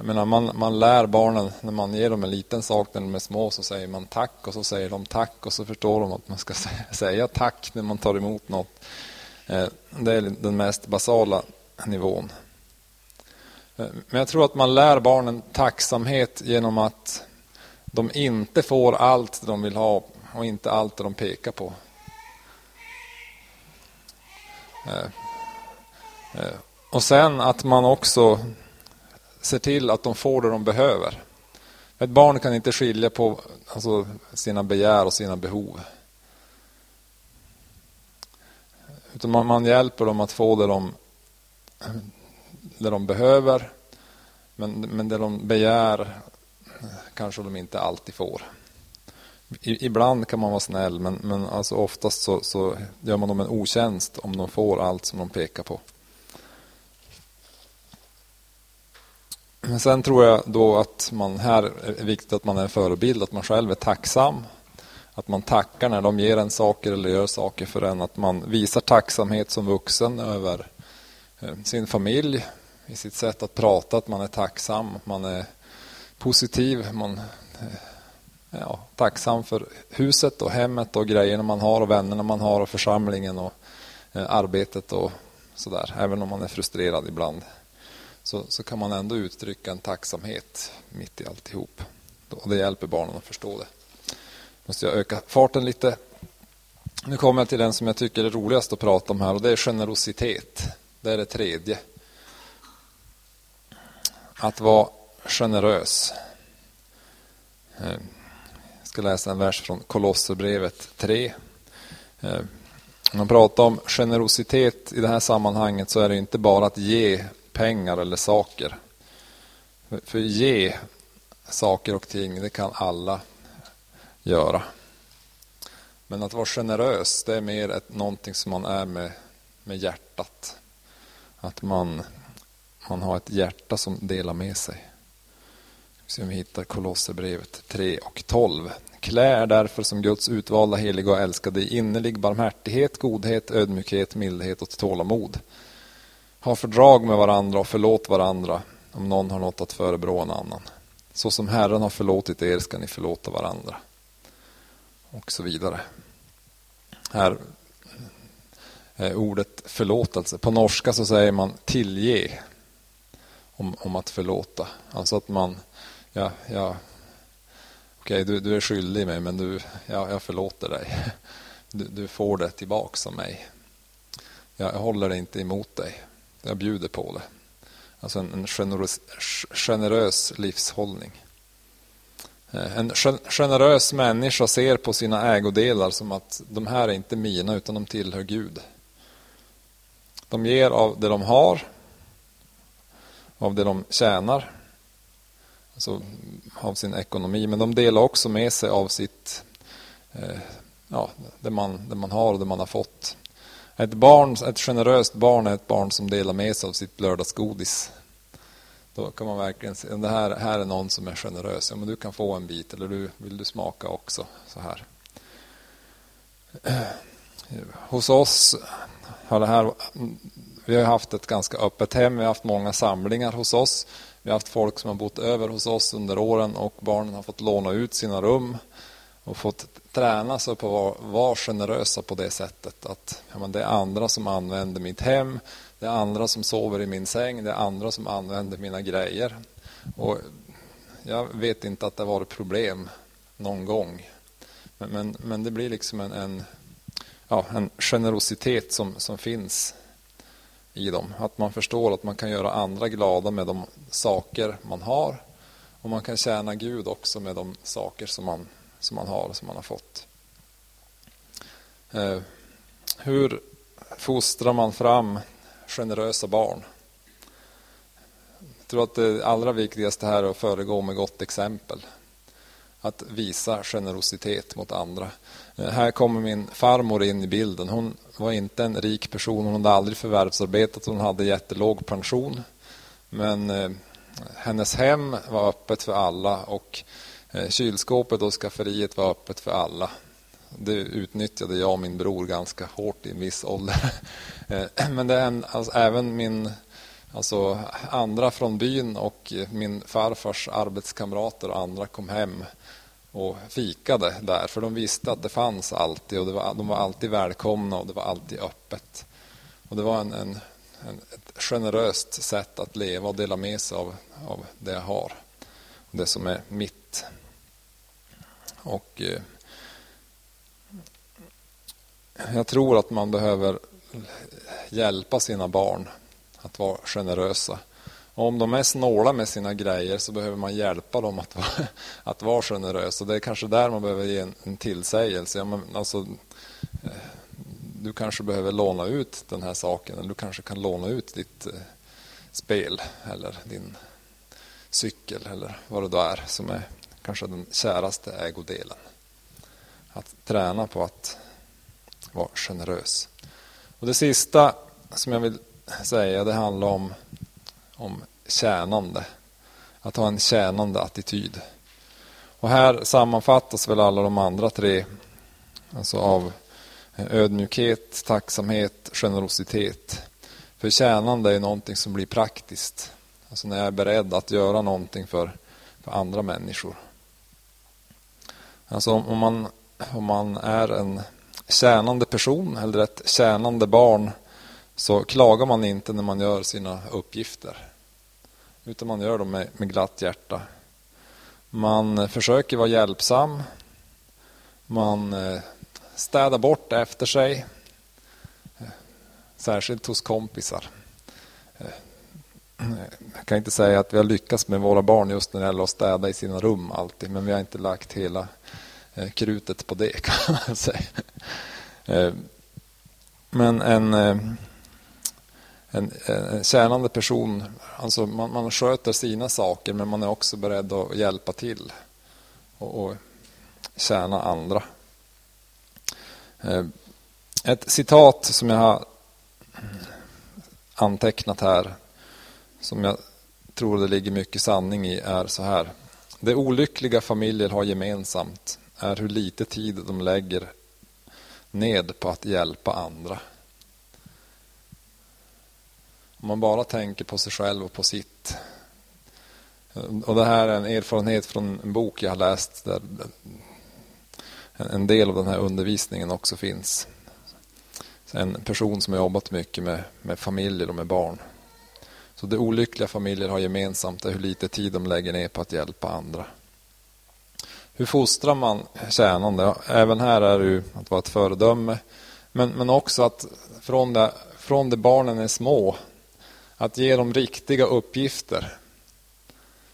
jag menar, man, man lär barnen, när man ger dem en liten sak när de är små, så säger man tack och så säger de tack och så förstår de att man ska säga tack när man tar emot något. Eh, det är den mest basala nivån. Eh, men jag tror att man lär barnen tacksamhet genom att de inte får allt de vill ha och inte allt de pekar på. Eh, eh, och sen att man också ser till att de får det de behöver. Ett barn kan inte skilja på alltså, sina begär och sina behov. Utan man, man hjälper dem att få det de, det de behöver. Men, men det de begär kanske de inte alltid får. I, ibland kan man vara snäll men, men alltså oftast så, så gör man dem en otjänst om de får allt som de pekar på. Men sen tror jag då att man här är viktigt att man är en förebild, att man själv är tacksam. Att man tackar när de ger en saker eller gör saker för en. Att man visar tacksamhet som vuxen över eh, sin familj, i sitt sätt att prata, att man är tacksam, man är positiv, man är ja, tacksam för huset och hemmet och grejerna man har och vännerna man har och församlingen och eh, arbetet och sådär. Även om man är frustrerad ibland så, så kan man ändå uttrycka en tacksamhet mitt i alltihop. Och det hjälper barnen att förstå det. Måste jag öka farten lite. Nu kommer jag till den som jag tycker är roligast att prata om här och det är generositet. Det är det tredje. Att vara generös. Eh, jag ska läsa en vers från Kolosserbrevet 3. När eh, man pratar om generositet i det här sammanhanget så är det inte bara att ge pengar eller saker. För ge saker och ting, det kan alla göra. Men att vara generös, det är mer ett, någonting som man är med, med hjärtat. Att man, man har ett hjärta som delar med sig. Se om vi hittar Kolosserbrevet 3 och 12. Klä er därför som Guds utvalda, heliga och älskade i innerlig barmhärtighet, godhet, ödmjukhet, mildhet och tålamod ha fördrag med varandra och förlåt varandra om någon har något att förebrå en annan. Så som Herren har förlåtit er ska ni förlåta varandra. Och så vidare. Här är ordet förlåtelse. På norska så säger man tillge om, om att förlåta. Alltså att man, ja, ja, okej du, du är skyldig mig men du, ja, jag förlåter dig. Du, du får det tillbaks av mig. Jag håller det inte emot dig. Jag bjuder på det. Alltså en, en generös, generös livshållning. Eh, en generös människa ser på sina ägodelar som att de här är inte mina utan de tillhör Gud. De ger av det de har, av det de tjänar, alltså av sin ekonomi. Men de delar också med sig av sitt, eh, ja, det man, det man har och det man har fått. Ett, barn, ett generöst barn är ett barn som delar med sig av sitt lördagsgodis. Då kan man verkligen se, det här, här är någon som är generös. Ja, men du kan få en bit eller du, vill du smaka också? Så här. Hos oss har det här, vi har haft ett ganska öppet hem. Vi har haft många samlingar hos oss. Vi har haft folk som har bott över hos oss under åren och barnen har fått låna ut sina rum och fått träna sig på att vara generösa på det sättet. Att ja, men det är andra som använder mitt hem, det är andra som sover i min säng, det är andra som använder mina grejer. Och jag vet inte att det har varit problem någon gång. Men, men, men det blir liksom en, en, ja, en generositet som, som finns i dem. Att man förstår att man kan göra andra glada med de saker man har. Och man kan tjäna Gud också med de saker som man som man har, som man har fått. Eh, hur fostrar man fram generösa barn? Jag tror att det allra viktigaste här är att föregå med gott exempel. Att visa generositet mot andra. Eh, här kommer min farmor in i bilden. Hon var inte en rik person. Hon hade aldrig förvärvsarbetat. Hon hade jättelåg pension. Men eh, hennes hem var öppet för alla och eh, kylskåpet och skafferiet var öppet för alla. Det utnyttjade jag och min bror ganska hårt i en viss ålder. Men det är alltså, även min alltså, andra från byn och min farfars arbetskamrater och andra kom hem och fikade där. För de visste att det fanns alltid och det var, de var alltid välkomna och det var alltid öppet. Och Det var en, en, en ett generöst sätt att leva och dela med sig av, av det jag har. Det som är mitt. Och eh, Jag tror att man behöver hjälpa sina barn att vara generösa. Och om de är snåla med sina grejer så behöver man hjälpa dem att vara, att vara generös. Och det är kanske där man behöver ge en, en tillsägelse. Ja, men alltså, eh, du kanske behöver låna ut den här saken. Eller du kanske kan låna ut ditt eh, spel eller din cykel eller vad det då är som är kanske den käraste ägodelen. Att träna på att vara generös. Och Det sista som jag vill säga det handlar om, om tjänande. Att ha en tjänande attityd. Och här sammanfattas väl alla de andra tre. Alltså av eh, ödmjukhet, tacksamhet, generositet. För tjänande är någonting som blir praktiskt. Alltså när jag är beredd att göra någonting för, för andra människor. Alltså om man, om man är en tjänande person eller ett tjänande barn så klagar man inte när man gör sina uppgifter. Utan man gör dem med, med glatt hjärta. Man eh, försöker vara hjälpsam. Man eh, städar bort efter sig. Eh, särskilt hos kompisar. Jag kan inte säga att vi har lyckats med våra barn just när det gäller att städa i sina rum alltid. Men vi har inte lagt hela krutet på det kan man säga. Men en, en, en tjänande person, alltså man, man sköter sina saker men man är också beredd att hjälpa till och, och tjäna andra. Eh, ett citat som jag har antecknat här som jag tror det ligger mycket sanning i är så här. Det olyckliga familjer har gemensamt är hur lite tid de lägger ned på att hjälpa andra. Om man bara tänker på sig själv och på sitt. Och Det här är en erfarenhet från en bok jag har läst där en del av den här undervisningen också finns. En person som har jobbat mycket med, med familjer och med barn. Så det olyckliga familjer har gemensamt är hur lite tid de lägger ner på att hjälpa andra. Hur fostrar man tjänande? Även här är det ju att vara ett föredöme. Men, men också att från det, från det barnen är små, att ge dem riktiga uppgifter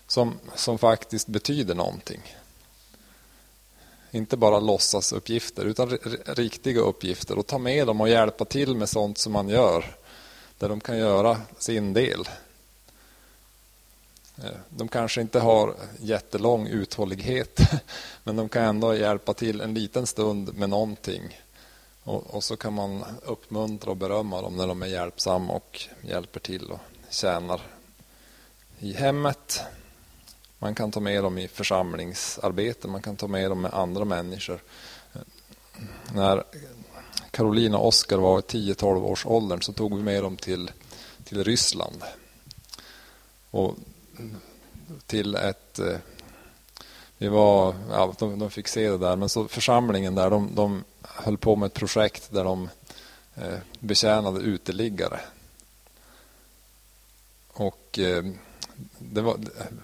som, som faktiskt betyder någonting. Inte bara låtsasuppgifter, utan riktiga uppgifter. Och ta med dem och hjälpa till med sånt som man gör där de kan göra sin del. Eh, de kanske inte har jättelång uthållighet men de kan ändå hjälpa till en liten stund med någonting. Och, och så kan man uppmuntra och berömma dem när de är hjälpsamma och hjälper till och tjänar i hemmet. Man kan ta med dem i församlingsarbete, man kan ta med dem med andra människor. När Carolina och Oskar var i 10-12 års åldern så tog vi med dem till, till Ryssland. Och till ett... Eh, vi var, ja, de, de fick se det där, men så församlingen där, de, de höll på med ett projekt där de eh, betjänade uteliggare. Och eh, det var,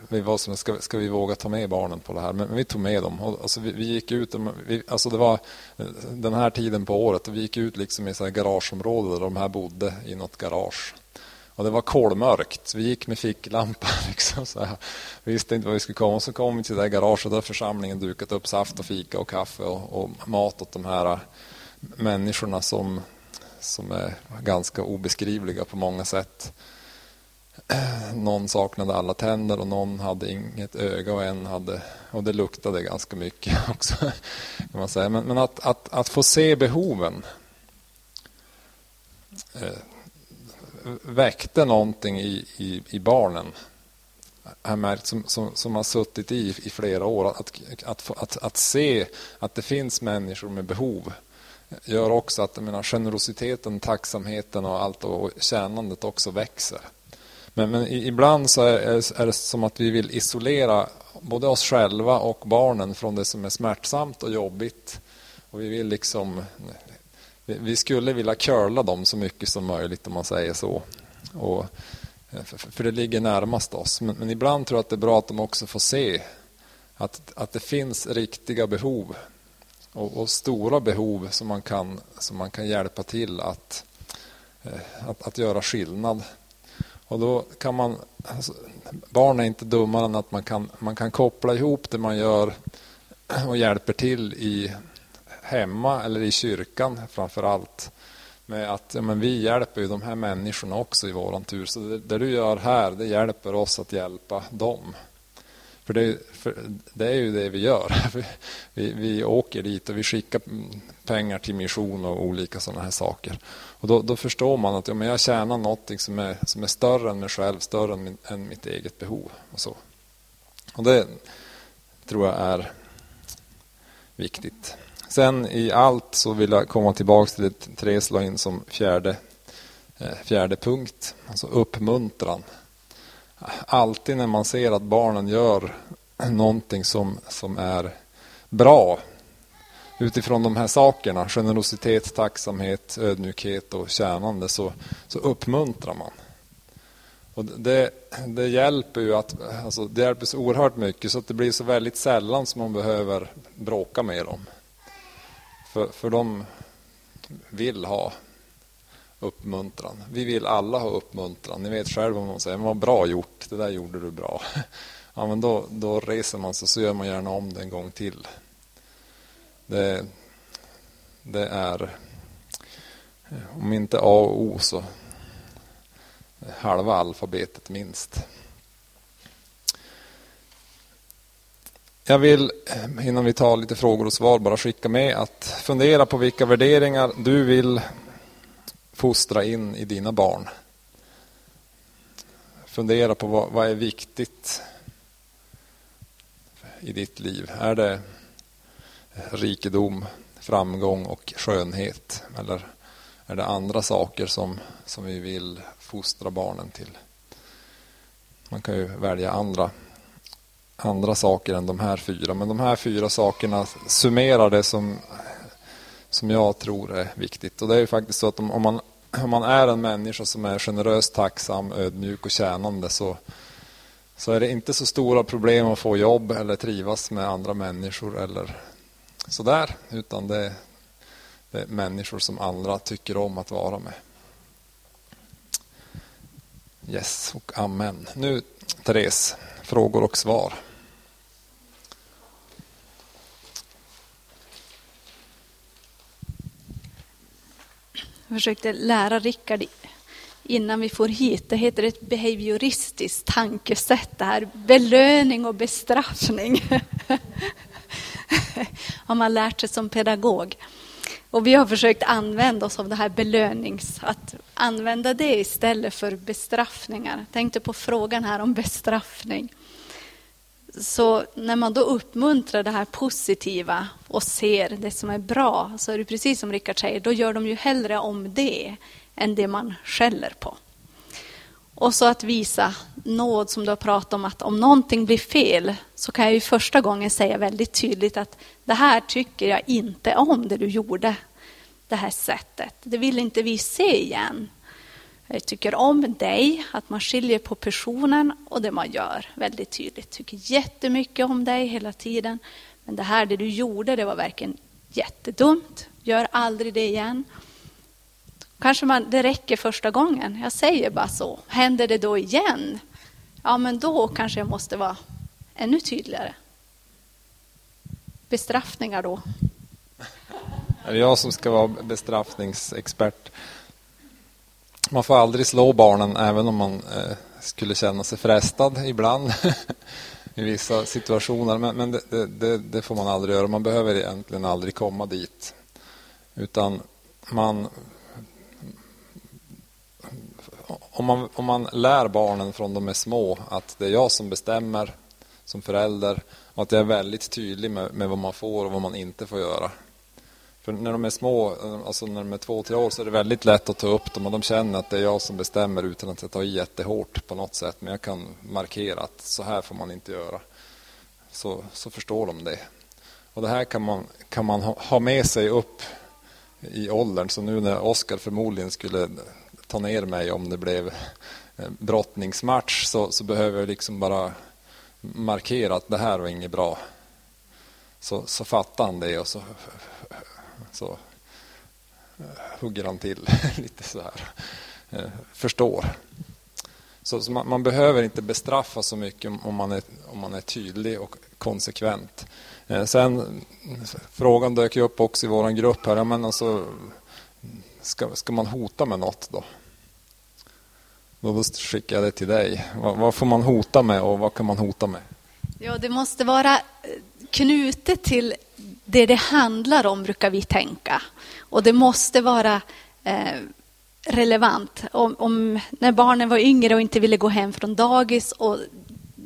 vi var som, ska, ska vi våga ta med barnen på det här? Men, men vi tog med dem. Och, alltså, vi, vi gick ut, vi, alltså det var den här tiden på året, vi gick ut liksom i så här garageområde där de här bodde i något garage. Och det var kolmörkt. Vi gick med ficklampa. Liksom, så här. Vi visste inte var vi skulle komma. Så kom vi till det där garaget. Där församlingen dukat upp saft och fika och kaffe och, och mat åt de här människorna som, som är ganska obeskrivliga på många sätt. Någon saknade alla tänder och någon hade inget öga och en hade... Och det luktade ganska mycket också. Kan man säga. Men, men att, att, att få se behoven eh, väckte någonting i, i, i barnen har märkt som, som, som har suttit i i flera år. Att, att, att, att se att det finns människor med behov gör också att menar, generositeten, tacksamheten och allt och tjänandet också växer. Men, men ibland så är, är det som att vi vill isolera både oss själva och barnen från det som är smärtsamt och jobbigt. Och vi vill liksom vi skulle vilja curla dem så mycket som möjligt om man säger så. Och, eh, för det ligger närmast oss. Men, men, ibland tror jag att det är bra att de också får se att, att det finns riktiga behov och, och stora behov som man kan, som man kan hjälpa till att, eh, att, att göra skillnad. Och då kan man, alltså, barn är inte dummare än att man kan, man kan koppla ihop det man gör och hjälper till i hemma eller i kyrkan framför allt med att ja, men vi hjälper ju de här människorna också i våran tur. Så det, det, du gör här, det hjälper oss att hjälpa dem. För det, för det är ju det vi gör. Vi, vi åker dit och vi skickar pengar till mission och olika sådana här saker. Och då, då förstår man att ja, men jag tjänar något som är, som är större än mig själv, större än, min, än mitt eget behov. Och så. Och det tror jag är viktigt. Sen i allt så vill jag komma tillbaka till det Therese la in som fjärde, eh, fjärde punkt, alltså uppmuntran. Alltid när man ser att barnen gör någonting som, som är bra utifrån de här sakerna, generositet, tacksamhet, ödmjukhet och tjänande, så, så uppmuntrar man. Och det, det hjälper ju att, alltså det hjälper så oerhört mycket så att det blir så väldigt sällan som man behöver bråka med dem. För, för de vill ha uppmuntran. Vi vill alla ha uppmuntran. Ni vet själva om någon säger vad bra gjort, det där gjorde du bra. Ja, men då, då reser man sig så gör man gärna om det en gång till. Det, det är, om inte A och O så halva alfabetet minst. Jag vill eh, innan vi tar lite frågor och svar bara skicka med att fundera på vilka värderingar du vill fostra in i dina barn. Fundera på vad, vad är viktigt i ditt liv. Är det eh, rikedom, framgång och skönhet? Eller är det andra saker som, som vi vill fostra barnen till? Man kan ju välja andra andra saker än de här fyra. Men de här fyra sakerna summerar det som, som jag tror är viktigt. Och det är ju faktiskt så att om, om, man, om man är en människa som är generös, tacksam, ödmjuk och tjänande så, så är det inte så stora problem att få jobb eller trivas med andra människor eller sådär. Utan det, det är människor som andra tycker om att vara med. Yes och amen. Nu Therese, frågor och svar. Jag försökte lära Rickard innan vi får hit. Det heter ett behavioristiskt tankesätt. Det här belöning och bestraffning. har man lärt sig som pedagog. Och vi har försökt använda oss av det här belönings... Att använda det istället för bestraffningar. Jag tänkte på frågan här om bestraffning. Så när man då uppmuntrar det här positiva och ser det som är bra, så är det precis som Rickard säger, då gör de ju hellre om det än det man skäller på. Och så att visa nåd som du har pratat om, att om någonting blir fel så kan jag ju första gången säga väldigt tydligt att det här tycker jag inte om, det du gjorde, det här sättet. Det vill inte vi se igen. Eh, tycker om dig, att man skiljer på personen och det man gör väldigt tydligt. Tycker jättemycket om dig hela tiden. Men det här det du gjorde, det var verkligen jättedumt. Gör aldrig det igen. Kanske man, det räcker första gången. Jag säger bara så. Händer det då igen? Ja, men då kanske jag måste vara ännu tydligare. Bestraffningar då. Är det jag som ska vara bestraffningsexpert? Man får aldrig slå barnen även om man eh, skulle känna sig frestad ibland i vissa situationer. Men, men det, det, det, får man aldrig göra. Man behöver egentligen aldrig komma dit. Utan man... om man, om man lär barnen från de är små att det är jag som bestämmer som förälder och att jag är väldigt tydlig med, med vad man får och vad man inte får göra. För när de är små, eh, alltså när de är två, tre år så är det väldigt lätt att ta upp dem och de känner att det är jag som bestämmer utan att jag tar i jättehårt på något sätt. Men jag kan markera att så här får man inte göra. Så, så förstår de det. Och det här kan man, kan man ha med sig upp i åldern. Så nu när Oskar förmodligen skulle ta ner mig om det blev eh, brottningsmatch så, så behöver jag liksom bara markera att det här var inget bra. Så, så fattar han det och så, så eh, hugger han till lite så här. Eh, förstår. Så, så man, man, behöver inte bestraffa så mycket om man är, om man är tydlig och konsekvent. Eh, sen frågan dök ju upp också i vår grupp här. Ja, men alltså, ska, ska man hota med något då? Då skickar jag det till dig. Vad, vad, får man hota med och vad kan man hota med? Ja, det måste vara knutet till det det handlar om, brukar vi tänka. Och det måste vara eh, relevant. Om, om, när barnen var yngre och inte ville gå hem från dagis och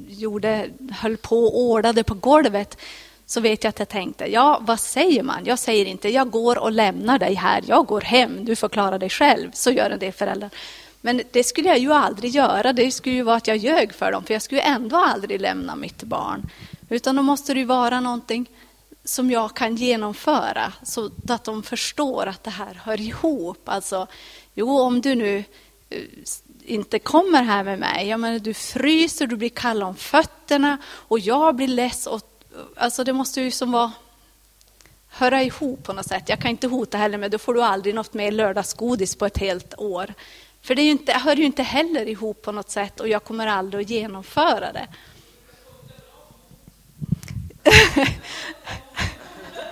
gjorde, höll på och ordade på golvet så vet jag att jag tänkte, ja, vad säger man? Jag säger inte, jag går och lämnar dig här, jag går hem, du får klara dig själv. Så gör en del föräldrar. Men det skulle jag ju aldrig göra. Det skulle ju vara att jag ljög för dem, för jag skulle ändå aldrig lämna mitt barn. Utan då måste det ju vara någonting som jag kan genomföra så att de förstår att det här hör ihop. Alltså, jo, om du nu eh, inte kommer här med mig, jag menar, du fryser, du blir kall om fötterna och jag blir less. Och, alltså det måste ju som vara höra ihop på något sätt. Jag kan inte hota heller, men då får du aldrig något mer lördagsgodis på ett helt år. För det är ju inte, hör ju inte heller ihop på något sätt och jag kommer aldrig att genomföra det.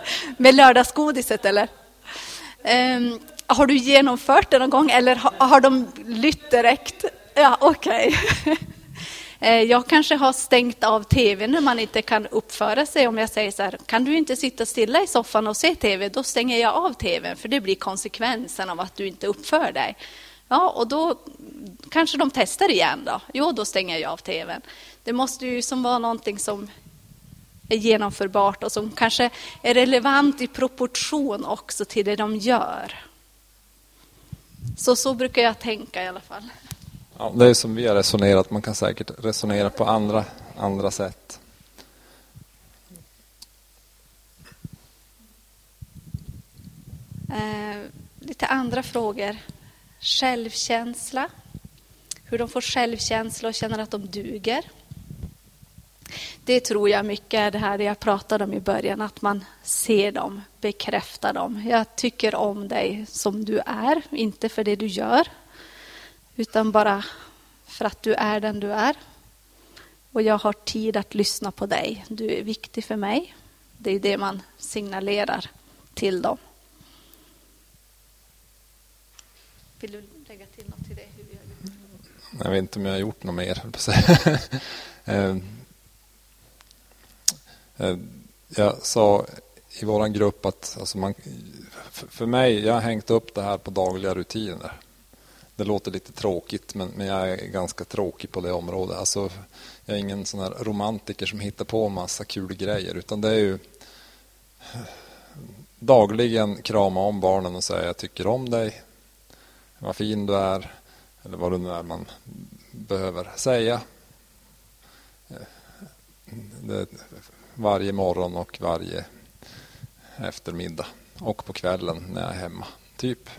Med lördagsgodiset eller? Um, har du genomfört det någon gång eller har, har de lytt direkt? Ja, okej. Okay. Eh, jag kanske har stängt av tv när man inte kan uppföra sig. Om jag säger så här, kan du inte sitta stilla i soffan och se tv? Då stänger jag av tvn, för det blir konsekvensen av att du inte uppför dig. Ja, och då kanske de testar igen då. Jo, då stänger jag av tvn. Det måste ju som vara någonting som är genomförbart och som kanske är relevant i proportion också till det de gör. Så så brukar jag tänka i alla fall. Ja, det är som vi har resonerat. Man kan säkert resonera på andra, andra sätt. Eh, lite andra frågor självkänsla, hur de får självkänsla och känner att de duger. Det tror jag mycket är det här jag pratade om i början, att man ser dem, bekräftar dem. Jag tycker om dig som du är, inte för det du gör, utan bara för att du är den du är. Och jag har tid att lyssna på dig. Du är viktig för mig. Det är det man signalerar till dem. Vill du lägga till något till det? Hur? Jag vet inte om jag har gjort något mer. Ehm, Eh, jag sa i vår grupp att alltså man, för mig, jag har hängt upp det här på dagliga rutiner. Det låter lite tråkigt, men, men jag är ganska tråkig på det området. Alltså, jag är ingen sån här romantiker som hittar på massa kul grejer, utan det är ju dagligen krama om barnen och säga jag tycker om dig, vad fin du är eller vad det nu är man behöver säga. Eh, det, varje morgon och varje eftermiddag och på kvällen när jag är hemma, typ.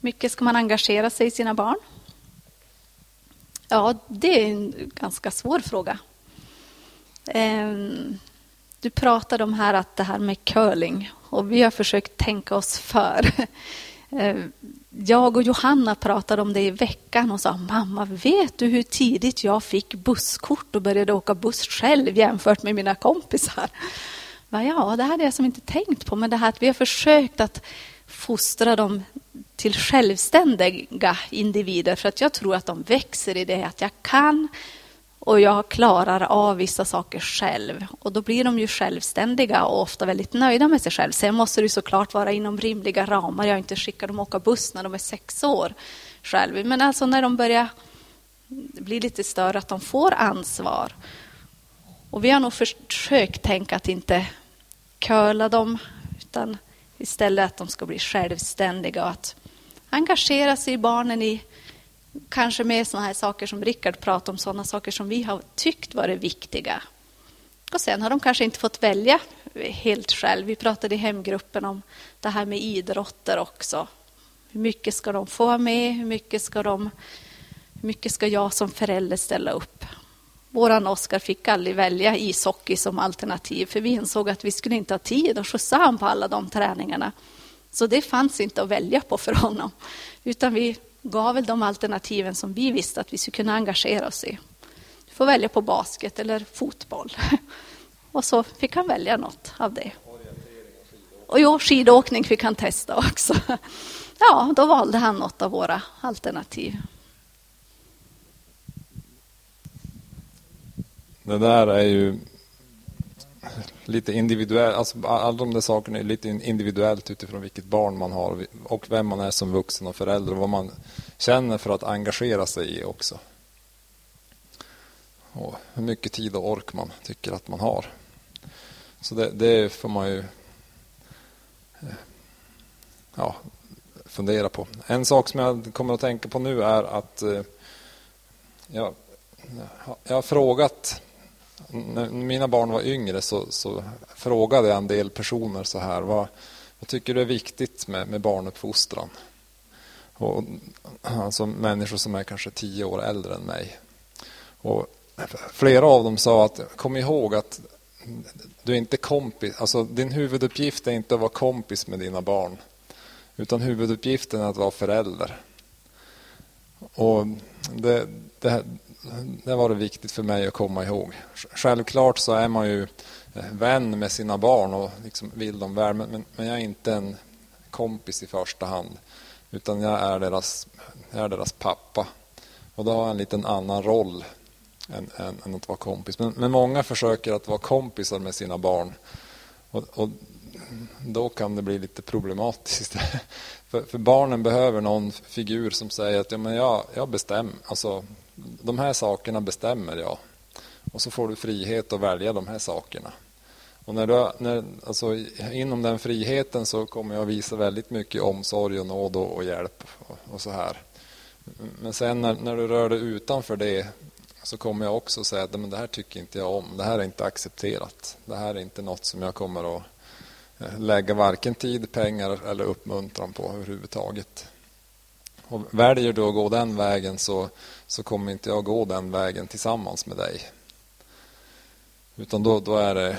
Mycket ska man engagera sig i sina barn? Ja, det är en ganska svår fråga. Ehm, du pratade om här att det här med curling och vi har försökt tänka oss för. Eh, jag och Johanna pratade om det i veckan och sa mamma, vet du hur tidigt jag fick busskort och började åka buss själv jämfört med mina kompisar? Ja, det hade jag som inte tänkt på, men det här att vi har försökt att fostra dem till självständiga individer för att jag tror att de växer i det att jag kan och jag klarar av vissa saker själv. Och då blir de ju självständiga och ofta väldigt nöjda med sig själv. Sen måste det såklart vara inom rimliga ramar. Jag har inte skickat dem åka buss när de är sex år själv. Men alltså när de börjar bli lite större, att de får ansvar. Och vi har nog försökt tänka att inte curla dem, utan istället att de ska bli självständiga och att engagera sig i barnen i kanske med sådana här saker som Rickard pratade om, sådana saker som vi har tyckt varit viktiga. Och sen har de kanske inte fått välja helt själv. Vi pratade i hemgruppen om det här med idrotter också. Hur mycket ska de få vara med? Hur mycket ska, de, hur mycket ska jag som förälder ställa upp? Våran Oskar fick aldrig välja ishockey som alternativ för vi insåg att vi skulle inte ha tid att skjutsa honom på alla de träningarna. Så det fanns inte att välja på för honom. Utan vi gav väl de alternativen som vi visste att vi skulle kunna engagera oss i. Du får välja på basket eller fotboll. Och så fick han välja något av det. Och jo, skidåkning fick han testa också. Ja, då valde han något av våra alternativ. Det där är ju lite individuellt, alltså alla de där sakerna är lite individuellt utifrån vilket barn man har och vem man är som vuxen och förälder och vad man känner för att engagera sig i också. Och hur mycket tid och ork man tycker att man har. Så det, det får man ju eh, ja, fundera på. En sak som jag kommer att tänka på nu är att eh, jag, jag har frågat när mina barn var yngre så, så, frågade jag en del personer så här. Vad, vad tycker du är viktigt med, med barnuppfostran? Och, alltså människor som är kanske tio år äldre än mig. Och flera av dem sa att kom ihåg att du är inte kompis. Alltså din huvuduppgift är inte att vara kompis med dina barn. Utan huvuduppgiften är att vara förälder. Och det, det, det var det viktigt för mig att komma ihåg. Självklart så är man ju eh, vän med sina barn och liksom vill dem väl, men, men jag är inte en kompis i första hand. Utan jag är deras, jag är deras pappa. Och då har jag en liten annan roll än, än, än att vara kompis. Men, men, många försöker att vara kompisar med sina barn. Och, och då kan det bli lite problematiskt. för, för, barnen behöver någon figur som säger att ja, men jag, jag bestämmer. Alltså, de här sakerna bestämmer jag. Och så får du frihet att välja de här sakerna. Och när du, när, alltså, inom den friheten så kommer jag visa väldigt mycket omsorg och nåd och, och hjälp och, och, så här. Men sen när, när, du rör dig utanför det så kommer jag också säga att men det här tycker inte jag om. Det här är inte accepterat. Det här är inte något som jag kommer att eh, lägga varken tid, pengar eller uppmuntran på överhuvudtaget. Och väljer du att gå den vägen så, så kommer inte jag gå den vägen tillsammans med dig. Utan då, då, är det,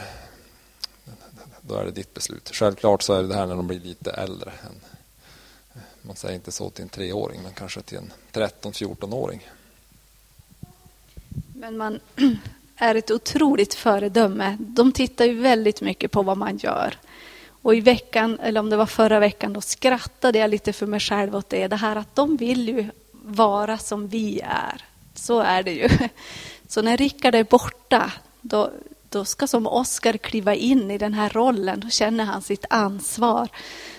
då är det ditt beslut. Självklart så är det det här när de blir lite äldre. Man säger inte så till en treåring, men kanske till en 13-14-åring. Men man är ett otroligt föredöme. De tittar ju väldigt mycket på vad man gör. Och i veckan, eller om det var förra veckan, då skrattade jag lite för mig själv åt det. Det här att de vill ju vara som vi är. Så är det ju. Så när Rickard är borta, då, då ska som Oskar kliva in i den här rollen. Då känner han sitt ansvar.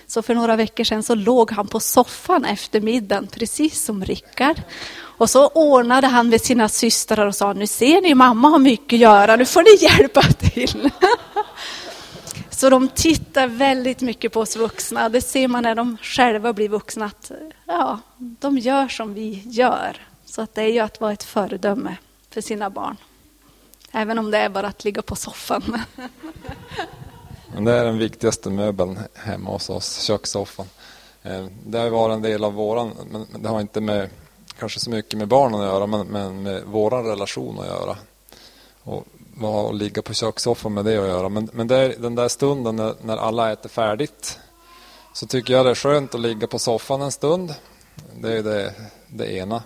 Så för några veckor sedan så låg han på soffan efter middagen, precis som Rickard. Och så ordnade han med sina systrar och sa, nu ser ni, mamma har mycket att göra, nu får ni hjälpa till. Så de tittar väldigt mycket på oss vuxna. Det ser man när de själva blir vuxna, att ja, de gör som vi gör. Så att det är ju att vara ett föredöme för sina barn. Även om det är bara att ligga på soffan. Det är den viktigaste möbeln hemma hos oss, kökssoffan. Eh, det har varit en del av våran, men det har inte med kanske så mycket med barnen att göra, men, men med våran relation att göra. Och vad har att ligga på kökssoffan med det att göra? Men, men det är den där stunden när, när alla äter färdigt så tycker jag det är skönt att ligga på soffan en stund. Det är det, det ena.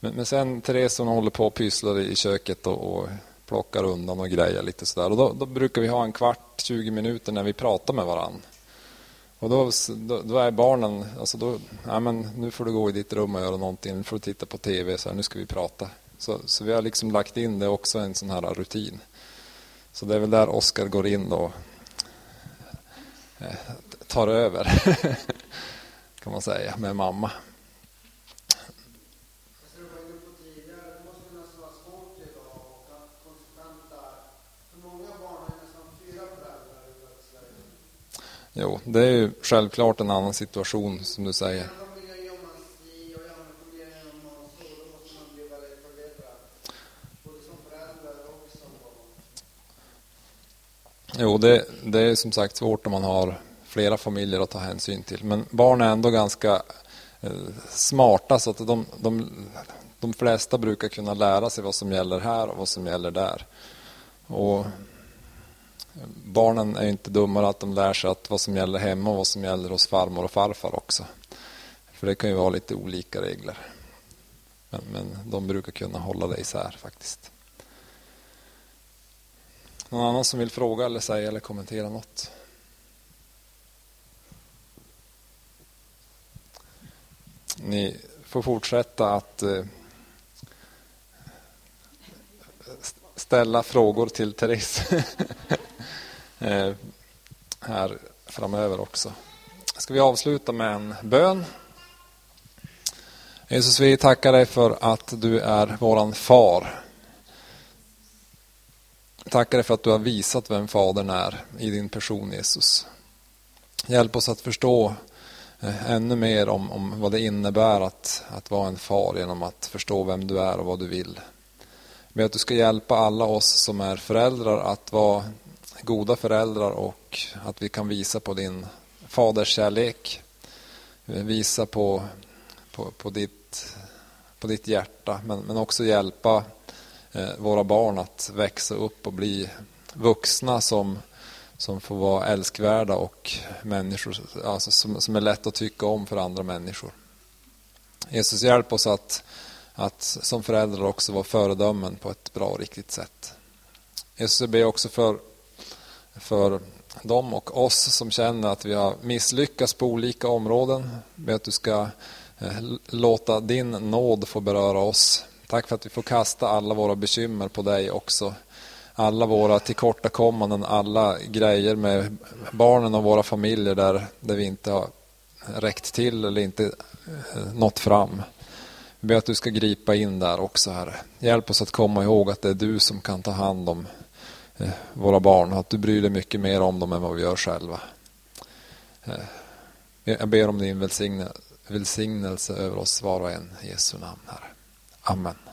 Men, men sen Therese hon håller på och pysslar i köket och, och plockar undan och grejer lite sådär. Och då, då, brukar vi ha en kvart, 20 minuter när vi pratar med varandra. Och då, då, då, är barnen, alltså då, ja, men nu får du gå i ditt rum och göra någonting, nu får du titta på TV, så här, nu ska vi prata Så, så vi har liksom lagt in det också en sån här rutin. Så det är väl där Oskar går in och eh, tar över, kan man säga, med mamma. Jo, det är ju självklart en annan situation som du säger. Jo, det, det är som sagt svårt om man har flera familjer att ta hänsyn till. Men barn är ändå ganska eh, smarta så att de, de, de flesta brukar kunna lära sig vad som gäller här och vad som gäller där. Och barnen är inte dummare att de lär sig att vad som gäller hemma och vad som gäller hos farmor och farfar också. För det kan ju vara lite olika regler. Men, men de brukar kunna hålla det isär faktiskt. Någon annan som vill fråga eller säga eller kommentera något? Ni får fortsätta att eh, ställa frågor till Therese eh, här framöver också. Ska vi avsluta med en bön? Jesus, vi tackar dig för att du är våran far. Tackar dig för att du har visat vem Fadern är i din person Jesus. Hjälp oss att förstå eh, ännu mer om, om vad det innebär att, att vara en far genom att förstå vem du är och vad du vill. Men att du ska hjälpa alla oss som är föräldrar att vara goda föräldrar och att vi kan visa på din faderskärlek. Visa på, på, på, ditt, på ditt hjärta men, men också hjälpa Eh, våra barn att växa upp och bli vuxna som, som får vara älskvärda och människor alltså som, som är lätt att tycka om för andra människor. Jesus hjälp oss att, att som föräldrar också vara föredömen på ett bra och riktigt sätt. Jesus jag ber också för för dem och oss som känner att vi har misslyckats på olika områden. Ber att du ska eh, låta din nåd få beröra oss. Tack för att vi får kasta alla våra bekymmer på dig också. Alla våra tillkortakommanden, alla grejer med barnen och våra familjer där, där vi inte har räckt till eller inte eh, nått fram. Vi ber att du ska gripa in där också, Herre. Hjälp oss att komma ihåg att det är du som kan ta hand om eh, våra barn. och Att du bryr dig mycket mer om dem än vad vi gör själva. Eh, jag ber om din välsignelse över oss var och en. I Jesu namn, Herre. Amen.